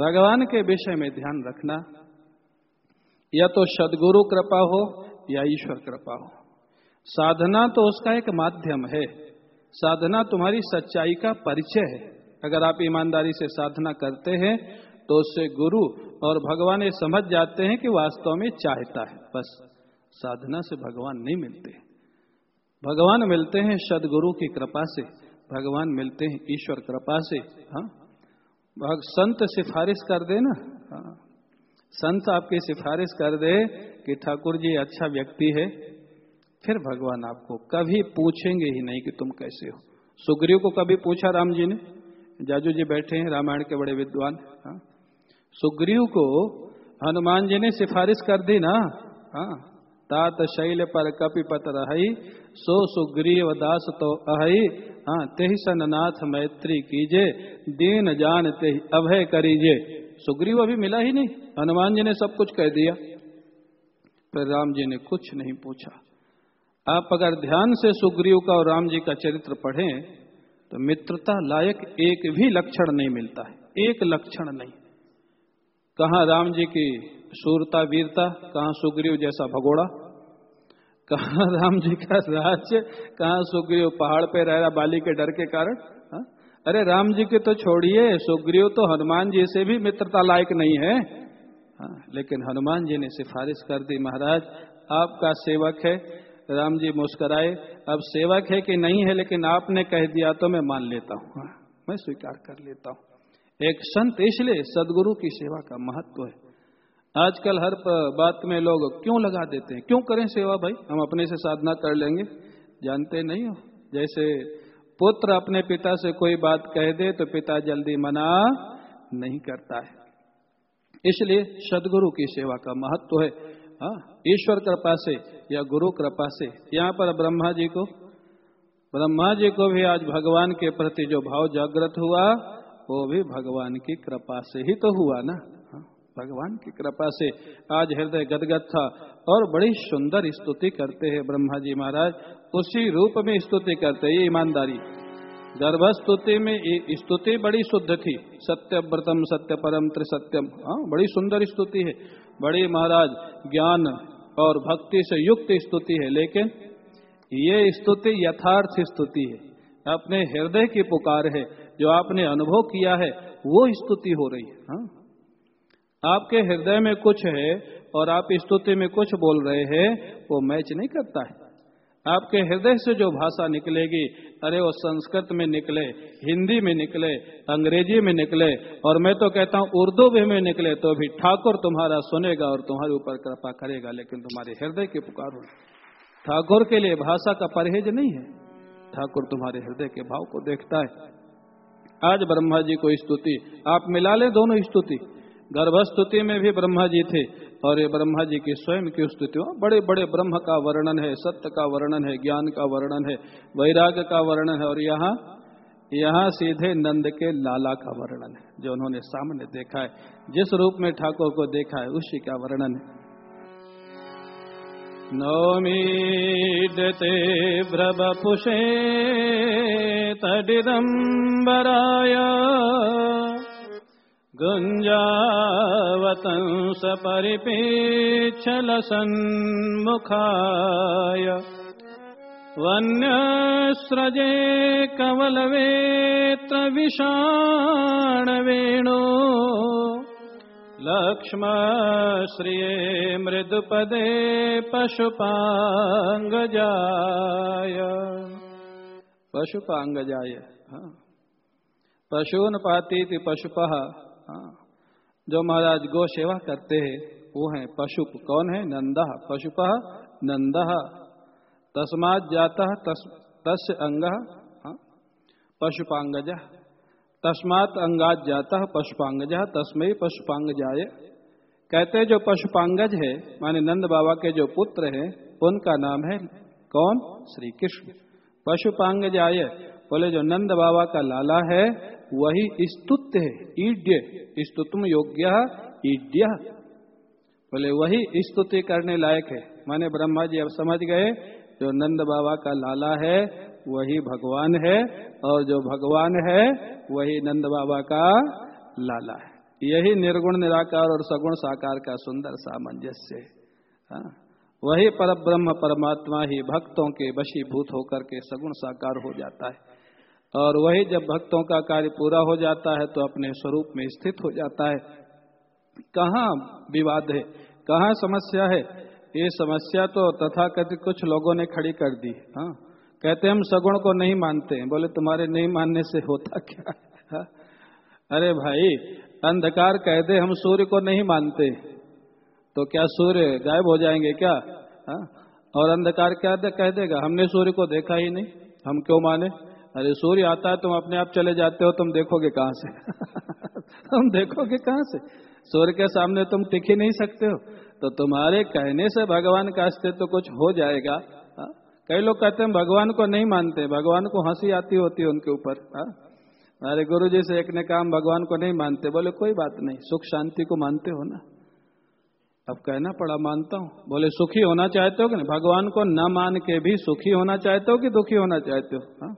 भगवान के विषय में ध्यान रखना। या तो सदगुरु कृपा हो, या ईश्वर कृपा हो। साधना तो उसका एक माध्यम है। साधना तुम्हारी सच्चाई का परिचय है। अगर आप ईमानदारी से साधना करते हैं तो उससे गुरु और भगवान ये समझ जाते हैं कि वास्तव में चाहता है। बस साधना से भगवान नहीं मिलते। भगवान मिलते हैं सदगुरु की कृपा से। भगवान मिलते हैं ईश्वर कृपा से। हाँ? भग संत सिफारिश कर दे ना। हाँ। संत आपकी सिफारिश कर दे कि ठाकुर जी अच्छा व्यक्ति है। फिर भगवान आपको कभी पूछेंगे ही नहीं कि तुम कैसे हो। सुग्रीव को कभी पूछा राम जी ने? जाजू जी बैठे हैं, रामायण के बड़े विद्वान। हाँ। सुग्रीव को हनुमान जी ने सिफारिश कर दी ना? हाँ। तात शैल पर कपि पत रही, सो सुग्रीव दास तो अहि। हाँ तेहि सननाथ मैत्री कीजे, दीन जान ते अभय करीजे। सुग्रीव अभी मिला ही नहीं। हनुमान जी ने सब कुछ कह दिया। पर राम जी ने कुछ नहीं पूछा। आप अगर ध्यान से सुग्रीव का और राम जी का चरित्र पढ़ें तो मित्रता लायक एक भी लक्षण नहीं मिलता है। एक लक्षण नहीं। कहा राम जी की सूरता, वीरता, कहा सुग्रीव जैसा भगोड़ा? कहा राम जी का राज्य? कहा सुग्रीव पहाड़ पे रह रहा, बाली के डर के कारण? हा? अरे राम जी के तो छोड़िए, सुग्रीव तो हनुमान जी से भी मित्रता लायक नहीं है। हा? लेकिन हनुमान जी ने सिफारिश कर दी, महाराज, आपका सेवक है राम जी मुस्कराए अब सेवक है कि नहीं है लेकिन आपने कह दिया तो मैं मान लेता हूँ। हाँ, मैं स्वीकार कर लेता हूँ। एक संत इसलिए सदगुरु की सेवा का महत्व है। आजकल हर बात में लोग क्यों लगा देते हैं? क्यों करें सेवा भाई? हम अपने से साधना कर लेंगे। जानते नहीं हो? जैसे पुत्र अपने पिता से कोई बात कह दे तो पिता जल्दी मना नहीं करता है। इसलिए सदगुरु की सेवा का महत्व है। हाँ ईश्वर कृपा से या गुरु कृपा से। यहाँ पर ब्रह्मा जी को ब्रह्मा जी को भी आज भगवान के प्रति जो भाव जागृत हुआ वो भी भगवान की कृपा से ही तो हुआ ना। हाँ, भगवान की कृपा से आज हृदय गदगद था और बड़ी सुंदर स्तुति करते हैं ब्रह्मा जी महाराज। उसी रूप में स्तुति करते ये ईमानदारी। गर्भस्तुति में स्तुति बड़ी शुद्ध थी। सत्य व्रतम सत्य परम त्रिसत्यम। हाँ बड़ी सुंदर स्तुति है। बड़ी महाराज ज्ञान और भक्ति से युक्त स्तुति है, लेकिन ये स्तुति यथार्थ स्तुति है अपने हृदय की पुकार है, जो आपने अनुभव किया है, वो स्तुति हो रही है, हा? आपके हृदय में कुछ है और आप स्तुति में कुछ बोल रहे हैं, वो मैच नहीं करता है आपके हृदय से जो भाषा निकलेगी, अरे वो संस्कृत में निकले, हिंदी में निकले, अंग्रेज़ी में निकले, और मैं तो कहता हूँ, उर्दू भी में निकले तो भी ठाकुर तुम्हारा सुनेगा और तुम्हारे ऊपर कृपा करेगा, लेकिन तुम्हारे हृदय की पुकार हो ठाकुर के लिए भाषा का परहेज नहीं है। ठाकुर तुम्हारे हृदय के भाव को देखता है। आज ब्रह्मा जी को स्तुति, आप मिला ले दोनों स्तुति। गर्भस्तुति में भी ब्रह्मा जी थे। और ये ब्रह्मा जी की स्वयं की स्तुति बड़े बड़े ब्रह्म का वर्णन है, सत्य का वर्णन है, ज्ञान का वर्णन है, वैराग्य का वर्णन है और यहाँ यहाँ सीधे नंद के लाला का वर्णन है, जो उन्होंने सामने देखा है। जिस रूप में ठाकुर को देखा है, उसी का वर्णन है। नौमी नौमीडते ब्रबपुषे तडिदम्बराय गुञ्जावतंस परिपेच्छलसन्मुखाय वन्यस्रजे कवलवेत्र विषाणवेणो लक्ष्मश्रिये मृदुपदे पशुपाङ्गजाय। पशुपाङ्गजाय हाँ। पशुन पाती थी पशुपह हाँ जो महाराज गो सेवा करते हैं, वो हैं पशुप। कौन है? नंदा। पशुपह नंदा। तस्मात जाता तस, तस्य अंग हाँ? पशुपांगज। तस्मात अंगात जाता पशुपांगज तस्मय पशुपांग जाए कहते जो पशुपांगज है, माने नंद बाबा के जो पुत्र हैं, उनका नाम है कौन? श्री कृष्ण। पशुपांग जाय बोले, जो नंद बाबा का लाला है वही स्तुत्य है, ईड्य, स्तुतम योग्य, ईड्य। बोले, वही स्तुति करने लायक है। माने ब्रह्मा जी अब समझ गए, जो नंद बाबा का लाला है, वही भगवान है, और जो भगवान है, वही नंद बाबा का लाला है। यही निर्गुण, निराकार और सगुण साकार का सुंदर सामंजस्य है। हाँ। वही पर ब्रह्म परमात्मा ही भक्तों के वशीभूत होकर के सगुण साकार हो जाता है। और वही जब भक्तों का कार्य पूरा हो जाता है तो अपने स्वरूप में स्थित हो जाता है। कहाँ विवाद है? कहाँ समस्या है? ये समस्या तो तथा कथित कुछ लोगों ने खड़ी कर दी। हाँ। कहते हम सगुण को नहीं मानते हैं। बोले तुम्हारे नहीं मानने से होता क्या? है। अरे भाई अंधकार कह दे हम सूर्य को नहीं मानते तो क्या सूर्य गायब हो जाएँगे क्या? हा? और अंधकार क्या दे, कह देगा हमने सूर्य को देखा ही नहीं। हम क्यों माने? अरे, सूर्य आता है, तुम अपने आप चले जाते हो, तुम देखोगे कहाँ से? तुम देखोगे कहाँ से? सूर्य के सामने तुम टिक ही नहीं सकते हो। तो तुम्हारे कहने से भगवान का अस्तित्व तो कुछ हो जाएगा। कई लोग कहते हैं, भगवान को नहीं मानते, भगवान को हँसी आती होती है उनके ऊपर। हमारे गुरु जी से एक ने कहा भगवान को नहीं मानते। बोले, कोई बात नहीं, सुख शांति को मानते हो ना। अब कहना पड़ा, मानता हूँ। बोले, सुखी होना चाहते हो कि नहीं? भगवान को न मान के भी सुखी होना चाहते हो कि दुखी होना चाहते हो? हा?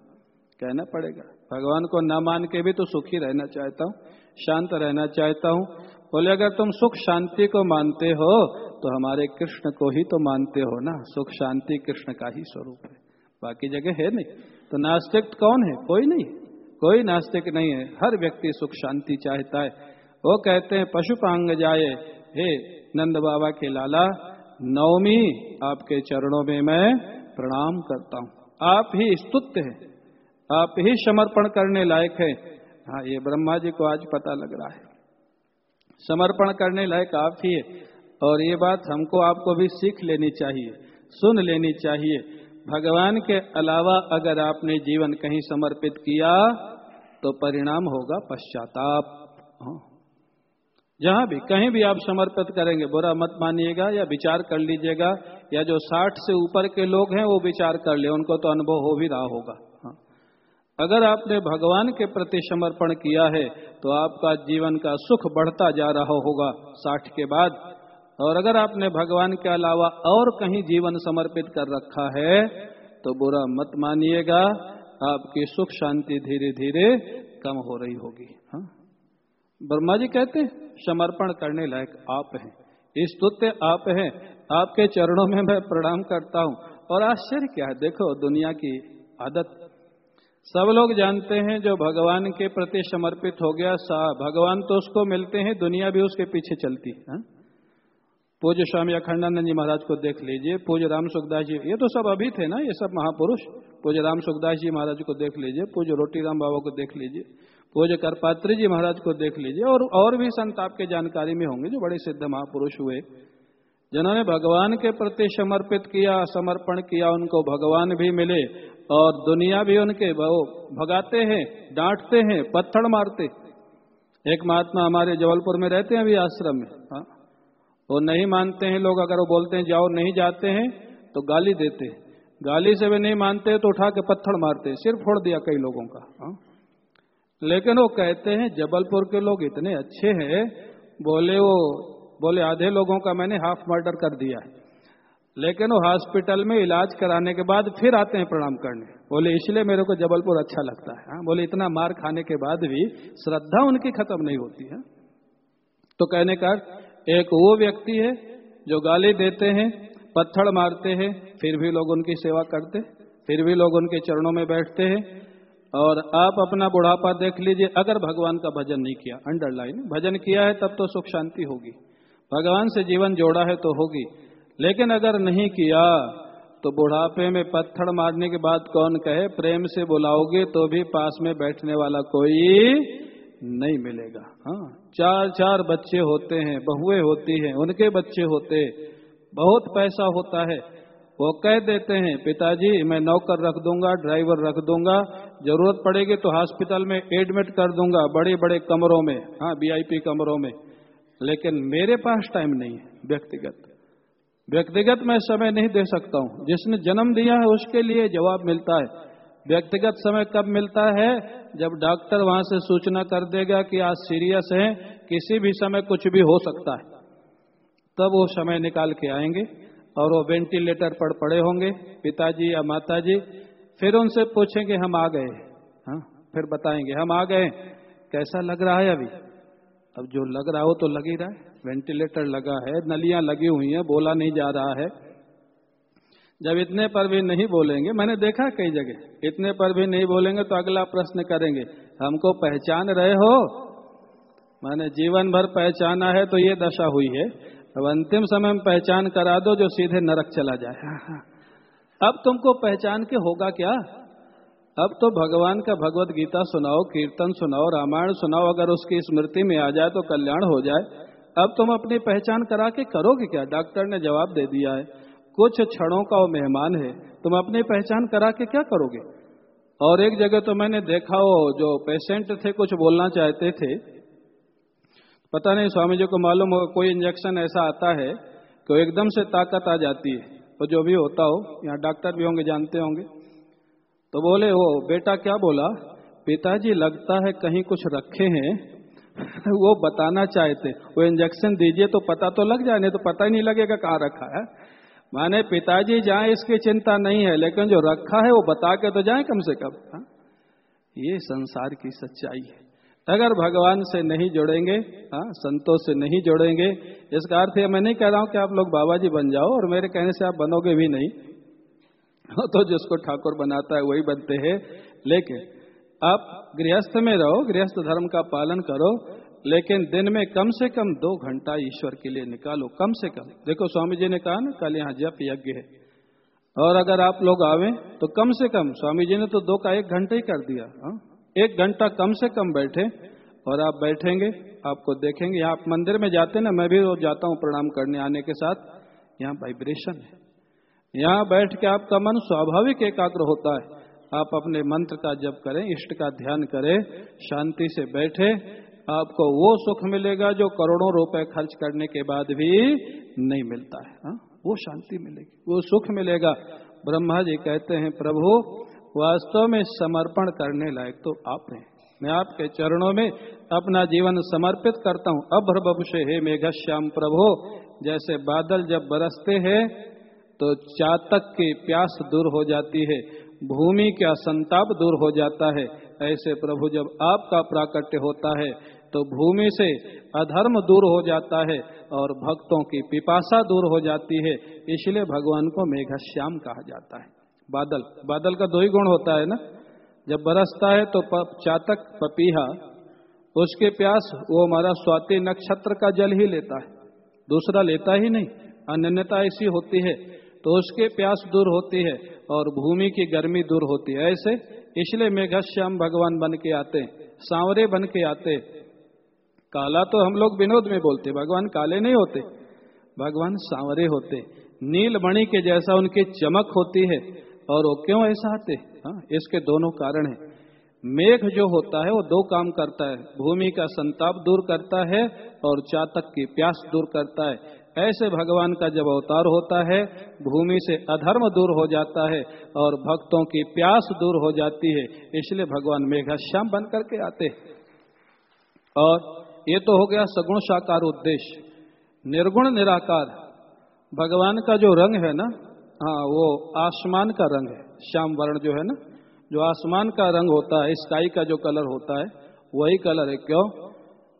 कहना पड़ेगा। भगवान को न मान के भी तो सुखी रहना चाहता हूँ, शांत रहना चाहता हूँ। बोले, अगर तुम सुख शांति को मानते हो तो हमारे कृष्ण को ही तो मानते हो ना। सुख शांति कृष्ण का ही स्वरूप है। बाकी जगह है नहीं। तो नास्तिक कौन है? कोई नहीं। कोई नास्तिक नहीं है। हर व्यक्ति सुख शांति चाहता है। वो कहते हैं पशुपांग जाए। हे नंद बाबा के लाला, नवमी, आपके चरणों में मैं प्रणाम करता हूँ। आप ही स्तुत्य है। आप ही समर्पण करने लायक है। हाँ ये ब्रह्मा जी को आज पता लग रहा है। समर्पण करने लायक आप ही है। और ये बात हमको आपको भी सीख लेनी चाहिए, सुन लेनी चाहिए। भगवान के अलावा अगर आपने जीवन कहीं समर्पित किया तो परिणाम होगा पश्चाताप। हाँ। जहाँ भी, कहीं भी आप समर्पित करेंगे, बुरा मत मानिएगा या विचार कर लीजिएगा, या जो साठ से ऊपर के लोग हैं, वो विचार कर ले, उनको तो अनुभव हो भी रहा होगा। अगर आपने भगवान के प्रति समर्पण किया है तो आपका जीवन का सुख बढ़ता जा रहा होगा साठ के बाद। और अगर आपने भगवान के अलावा और कहीं जीवन समर्पित कर रखा है तो बुरा मत मानिएगा, आपकी सुख शांति धीरे धीरे कम हो रही होगी। हाँ। ब्रह्मा जी कहते समर्पण करने लायक आप हैं। इस स्तुत्य आप हैं। आपके चरणों में मैं प्रणाम करता हूँ। और आश्चर्य क्या है, देखो दुनिया की आदत सब लोग जानते हैं जो भगवान के प्रति समर्पित हो गया, सा, भगवान तो उसको मिलते हैं, दुनिया भी उसके पीछे चलती है हाँ? पूज्य स्वामी अखंडानंद जी महाराज को देख लीजिए, पूज्य राम सुखदास जी, ये तो सब अभी थे ना, ये सब महापुरुष पूज्य राम सुखदास जी महाराज को देख लीजिए, पूज्य रोटी राम बाबा को देख लीजिए, पूज्य करपात्री जी महाराज को देख लीजिए, और और भी संत आपके जानकारी में होंगे जो बड़े सिद्ध महापुरुष हुए, जिन्होंने भगवान के प्रति समर्पित किया, समर्पण किया, उनको भगवान भी मिले और दुनिया भी उनके भगाते हैं, डांटते हैं, पत्थर मारते एक महात्मा हमारे जबलपुर में रहते हैं, अभी आश्रम में। हाँ। वो नहीं मानते हैं लोग, अगर वो बोलते हैं, जाओ नहीं जाते हैं तो गाली देते गाली से भी नहीं मानते तो उठा के पत्थर मारते सिर फोड़ दिया कई लोगों का। हा? लेकिन वो कहते हैं, जबलपुर के लोग इतने अच्छे हैं, बोले वो, बोले आधे लोगों का मैंने हाफ़ मर्डर कर दिया है। लेकिन वो हॉस्पिटल में इलाज कराने के बाद फिर आते हैं प्रणाम करने। बोले, इसलिए मेरे को जबलपुर अच्छा लगता है। हा? बोले, इतना मार खाने के बाद भी श्रद्धा उनकी खत्म नहीं होती है। तो कहने का एक वो व्यक्ति है जो गाली देते हैं, पत्थर मारते हैं, फिर भी लोग उनकी सेवा करते, फिर भी लोग उनके चरणों में बैठते हैं। और आप अपना बुढ़ापा देख लीजिए, अगर भगवान का भजन नहीं किया, अंडरलाइन, भजन किया है तब तो सुख शांति होगी। भगवान से जीवन जोड़ा है तो होगी। लेकिन अगर नहीं किया तो बुढ़ापे में पत्थर मारने के बाद कौन कहे, प्रेम से बुलाओगे तो भी पास में बैठने वाला कोई नहीं मिलेगा। हाँ चार चार बच्चे होते हैं, बहुएँ होती हैं, उनके बच्चे होते, बहुत पैसा होता है। वो कह देते हैं, पिताजी, मैं नौकर रख दूँगा, ड्राइवर रख दूँगा, ज़रूरत पड़ेगी तो हॉस्पिटल में एडमिट कर दूँगा बड़े बड़े कमरों में हाँ वीआईपी कमरों में। लेकिन मेरे पास टाइम नहीं है, व्यक्तिगत। व्यक्तिगत मैं समय नहीं दे सकता हूँ। जिसने जन्म दिया है, उसके लिए जवाब मिलता है। व्यक्तिगत समय कब मिलता है? जब डॉक्टर वहाँ से सूचना कर देगा कि आज सीरियस है, किसी भी समय कुछ भी हो सकता है। तब वो समय निकाल के आएँगे और वो वेंटिलेटर पर पड़े होंगे, पिताजी या माताजी। फिर उनसे पूछेंगे, हम आ गए हाँ। फिर बताएँगे, हम आ गए कैसा लग रहा है अभी? अब जो लग रहा हो तो लग ही रहा है। वेंटिलेटर लगा है, नलियाँ लगी हुई हैं, बोला नहीं जा रहा है। जब इतने पर भी नहीं बोलेंगे, मैंने देखा कई जगह, इतने पर भी नहीं बोलेंगे तो अगला प्रश्न करेंगे, हमको पहचान रहे हो? मैंने जीवन भर पहचाना है तो ये दशा हुई है। अब अंतिम समय में पहचान करा दो जो सीधे नरक चला जाए। अब तुमको पहचान के होगा क्या? अब तो भगवान का भगवत गीता सुनाओ, कीर्तन सुनाओ, रामायण सुनाओ, अगर उसकी स्मृति में आ जाए तो कल्याण हो जाए। अब तुम अपनी पहचान करा के करोगे क्या? डॉक्टर ने जवाब दे दिया है, कुछ क्षणों का वो मेहमान है, तुम अपनी पहचान करा के क्या करोगे? और एक जगह तो मैंने देखा हो जो पेशेंट थे, कुछ बोलना चाहते थे। पता नहीं स्वामी जी को मालूम होगा, कोई इंजेक्शन ऐसा आता है कि एकदम से ताकत आ जाती है तो जो भी होता हो, यहाँ डॉक्टर भी होंगे, जानते होंगे। तो बोले वो बेटा क्या बोला? पिताजी लगता है कहीं कुछ रखे हैं। वो बताना चाहते, वो इंजेक्शन दीजिए तो पता तो लग जाए, नहीं तो पता ही नहीं लगेगा कहाँ रखा है। माने, पिताजी जाए, इसकी चिंता नहीं है, लेकिन जो रखा है, वो बता के तो जाए कम से कम, हा? ये संसार की सच्चाई है। अगर भगवान से नहीं जुड़ेंगे हाँ संतों से नहीं जुड़ेंगे, इसका अर्थ है मैं नहीं कह रहा हूँ कि आप लोग बाबा जी बन जाओ और मेरे कहने से आप बनोगे भी नहीं। तो जिसको ठाकुर बनाता है वही बनते हैं। लेकिन आप गृहस्थ में रहो, गृहस्थ धर्म का पालन करो, लेकिन दिन में कम से कम दो घंटा ईश्वर के लिए निकालो, कम से कम। देखो, स्वामी जी ने कहा ना, कल यहाँ जप यज्ञ है। और अगर आप लोग आवे तो कम से कम, स्वामी जी ने तो दो का एक घंटा ही कर दिया, हा? एक घंटा कम से कम बैठे और आप बैठेंगे, आपको देखेंगे। यहाँ आप मंदिर में जाते ना, मैं भी रोज जाता हूँ प्रणाम करने आने के साथ। यहाँ वाइब्रेशन है। यहाँ बैठ के आपका मन स्वाभाविक एकाग्र होता है। आप अपने मंत्र का जप करें, इष्ट का ध्यान करें, शांति से बैठे, आपको वो सुख मिलेगा जो करोड़ों रुपए खर्च करने के बाद भी नहीं मिलता है, हा? वो शांति मिलेगी, वो सुख मिलेगा। ब्रह्मा जी कहते हैं, प्रभु, वास्तव में समर्पण करने लायक तो आप हैं। मैं आपके चरणों में अपना जीवन समर्पित करता हूँ। अभ्र बबुषे हे मेघश्याम प्रभु, जैसे बादल जब बरसते हैं तो चातक की प्यास दूर हो जाती है, भूमि का संताप दूर हो जाता है। ऐसे प्रभु जब आपका प्राकट्य होता है तो भूमि से अधर्म दूर हो जाता है और भक्तों की पिपासा दूर हो जाती है, इसलिए भगवान को मेघश्याम कहा जाता है। बादल बादल का दो ही गुण होता है ना? जब बरसता है तो चातक पपीहा, उसके प्यास, वो हमारा स्वाति नक्षत्र का जल ही लेता है। दूसरा लेता ही नहीं अन्यता ऐसी होती है। तो उसके प्यास दूर होती है और भूमि की गर्मी दूर होती है। ऐसे इसलिए मेघश्याम भगवान बन के आते, सांवरे बन के आते। काला तो हम लोग विनोद में बोलते, भगवान काले नहीं होते। भगवान सांवरे होते। नील मणि के जैसा उनकी चमक होती है। और वो क्यों ऐसा आते? हाँ इसके दोनों कारण है। मेघ जो होता है, वो दो काम करता है। भूमि का संताप दूर करता है और चातक की प्यास दूर करता है। ऐसे भगवान का जब अवतार होता है, भूमि से अधर्म दूर हो जाता है और भक्तों की प्यास दूर हो जाती है, इसलिए भगवान मेघश्याम बन करके आते हैं। और ये तो हो गया सगुण साकार उद्देश्य। निर्गुण, निराकार। भगवान का जो रंग है ना हाँ वो आसमान का रंग है। श्याम वर्ण जो है ना, जो आसमान का रंग होता है, स्काई का जो कलर होता है, वही कलर है। क्यों?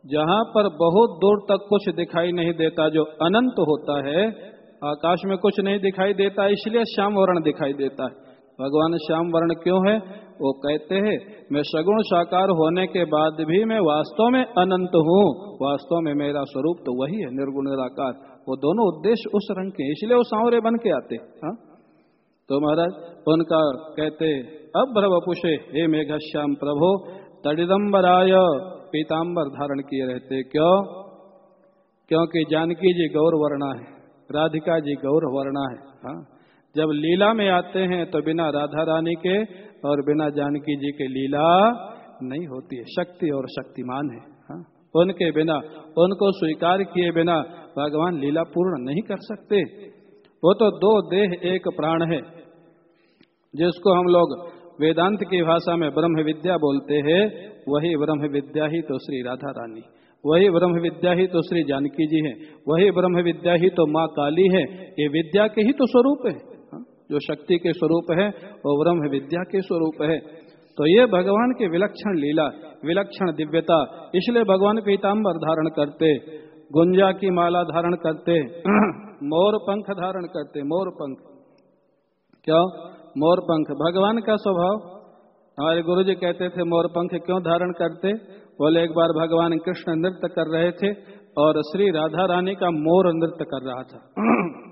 जहाँ पर बहुत दूर तक कुछ दिखाई नहीं देता, जो अनंत होता है, आकाश में कुछ नहीं दिखाई देता, इसलिए श्याम वर्ण दिखाई देता है। भगवान श्याम वर्ण क्यों है? वो कहते हैं, मैं सगुण साकार होने के बाद भी मैं वास्तव में अनंत हूँ। वास्तव में मेरा स्वरूप तो वही है निर्गुण निराकार वो दोनों उद्देश्य उस रंग के इसलिए वो सांवरे बन के आते हा? तो महाराज, उनका कहते अब भ्रवपुषे हे मेघ श्याम प्रभो तड़िदम्बराय पीताम्बर धारण किए रहते क्यों? क्योंकि जानकी जी गौर वर्णा है, राधिका जी गौर वर्णा है। हाँ? जब लीला में आते हैं तो बिना राधा रानी के और बिना जानकी जी के लीला नहीं होती है। शक्ति और शक्तिमान है। हाँ? उनके बिना, उनको स्वीकार किए बिना भगवान लीला पूर्ण नहीं कर सकते। वो तो दो देह एक प्राण है, जिसको हम लोग वेदांत की भाषा में ब्रह्म विद्या बोलते हैं, वही ब्रह्म विद्या ही तो श्री राधा रानी। वही ब्रह्म विद्या ही तो श्री जानकी जी है, वही ब्रह्म विद्या ही तो माँ काली है। ये विद्या के ही तो स्वरूप है। हाँ? जो शक्ति के स्वरूप है, वो ब्रह्म विद्या के स्वरूप है। तो ये भगवान की विलक्षण लीला, विलक्षण दिव्यता, इसलिए भगवान पीताम्बर धारण करते, गुंजा की माला धारण करते, मोर पंख धारण करते, मोर पंख। क्यों? मोर पंख भगवान का स्वभाव। हमारे गुरु जी कहते थे मोर पंख क्यों धारण करते? बोले, एक बार भगवान कृष्ण नृत्य कर रहे थे और श्री राधा रानी का मोर नृत्य कर रहा था।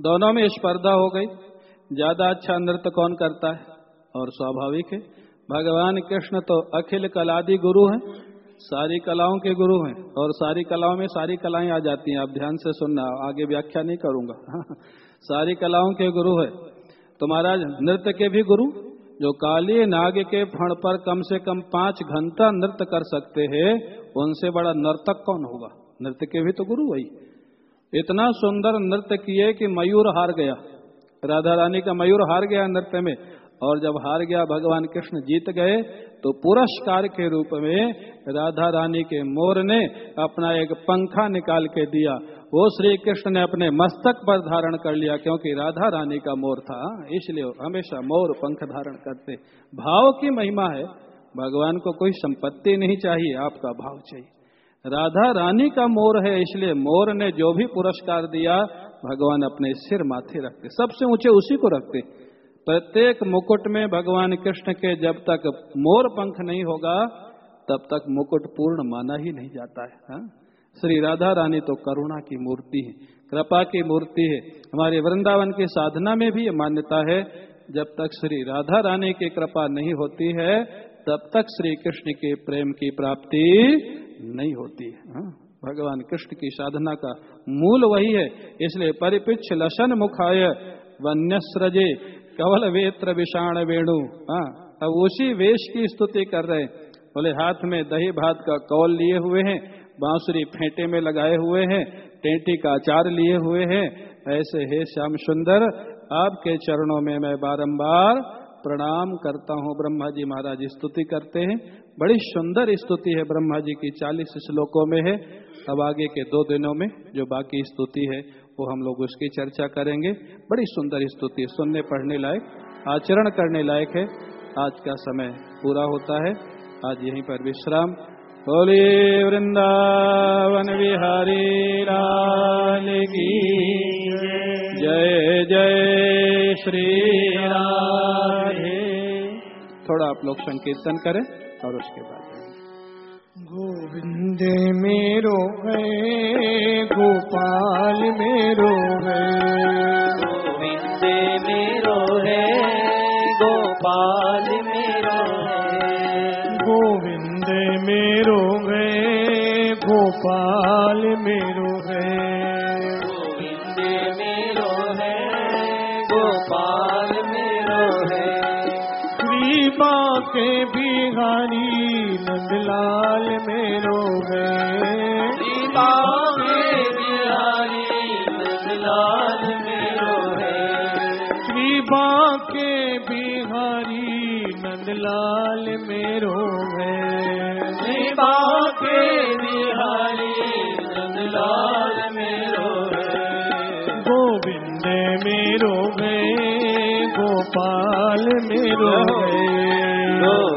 दोनों में स्पर्धा हो गई। ज़्यादा अच्छा नृत्य कौन करता है? और स्वाभाविक है, भगवान कृष्ण तो अखिल कलादि गुरु हैं, सारी कलाओं के गुरु हैं और सारी कलाओं में सारी कलाएँ आ जाती हैं। आप ध्यान से सुनना, आगे व्याख्या नहीं करूँगा। सारी कलाओं के गुरु है। तो महाराज, नृत्य के भी गुरु, जो काली नाग के फण पर कम से कम पाँच घंटा नृत्य कर सकते हैं, उनसे बड़ा नर्तक कौन होगा? नृत्य के भी तो गुरु वही। इतना सुंदर नृत्य किए कि मयूर हार गया। राधा रानी का मयूर हार गया नृत्य में। और जब हार गया, भगवान कृष्ण जीत गए तो पुरस्कार के रूप में राधा रानी के मोर ने अपना एक पंखा निकाल के दिया। वो श्री कृष्ण ने अपने मस्तक पर धारण कर लिया, क्योंकि राधा रानी का मोर था, इसलिए हमेशा मोर पंख धारण करते। भाव की महिमा है। भगवान को कोई संपत्ति नहीं चाहिए, आपका भाव चाहिए। राधा रानी का मोर है, इसलिए मोर ने जो भी पुरस्कार दिया, भगवान अपने सिर माथे रखते। सबसे ऊँचे उसी को रखते। प्रत्येक मुकुट में भगवान कृष्ण के जब तक मोर पंख नहीं होगा, तब तक मुकुट पूर्ण माना ही नहीं जाता है, हा? श्री राधा रानी तो करुणा की मूर्ति है, कृपा की मूर्ति है हमारे वृंदावन की साधना में भी ये मान्यता है, जब तक श्री राधा रानी की कृपा नहीं होती है, तब तक श्री कृष्ण के प्रेम की प्राप्ति नहीं होती है, हा? भगवान कृष्ण की साधना का मूल वही है, इसलिए परिपिछ लसन मुखाय वन्यस्रजे कवल वेत्र विषाण वेणु हाँ अब उसी वेश की स्तुति कर रहे बोले, हाथ में दही भात का कौल लिए हुए हैं, बांसुरी फेंटे में लगाए हुए हैं, टेंटी का अचार लिए हुए हैं। ऐसे हे श्याम सुंदर, आपके चरणों में मैं बारंबार प्रणाम करता हूँ। ब्रह्मा जी महाराज स्तुति करते हैं। बड़ी सुंदर स्तुति है ब्रह्मा जी की। चालीस श्लोकों में है। अब आगे के दो दिनों में जो बाकी स्तुति है वो हम लोग उसकी चर्चा करेंगे। बड़ी सुंदर स्तुति, सुनने पढ़ने लायक, आचरण करने लायक है। आज का समय पूरा होता है। आज यहीं पर विश्राम। होली वृंदावन बिहारी लाल की जय जय श्री राधे। थोड़ा आप लोग संकीर्तन करें और उसके बाद गोविंद मेरो है गोपाल मेरो है। गोविंद मेरो है गोपाल मेरो है। गोविंद मेरो है गोपाल मेरो है। गोविंद मेरो है गोपाल मेरो है। श्री बाके बिहारी नंदलाल गोपाल मेरो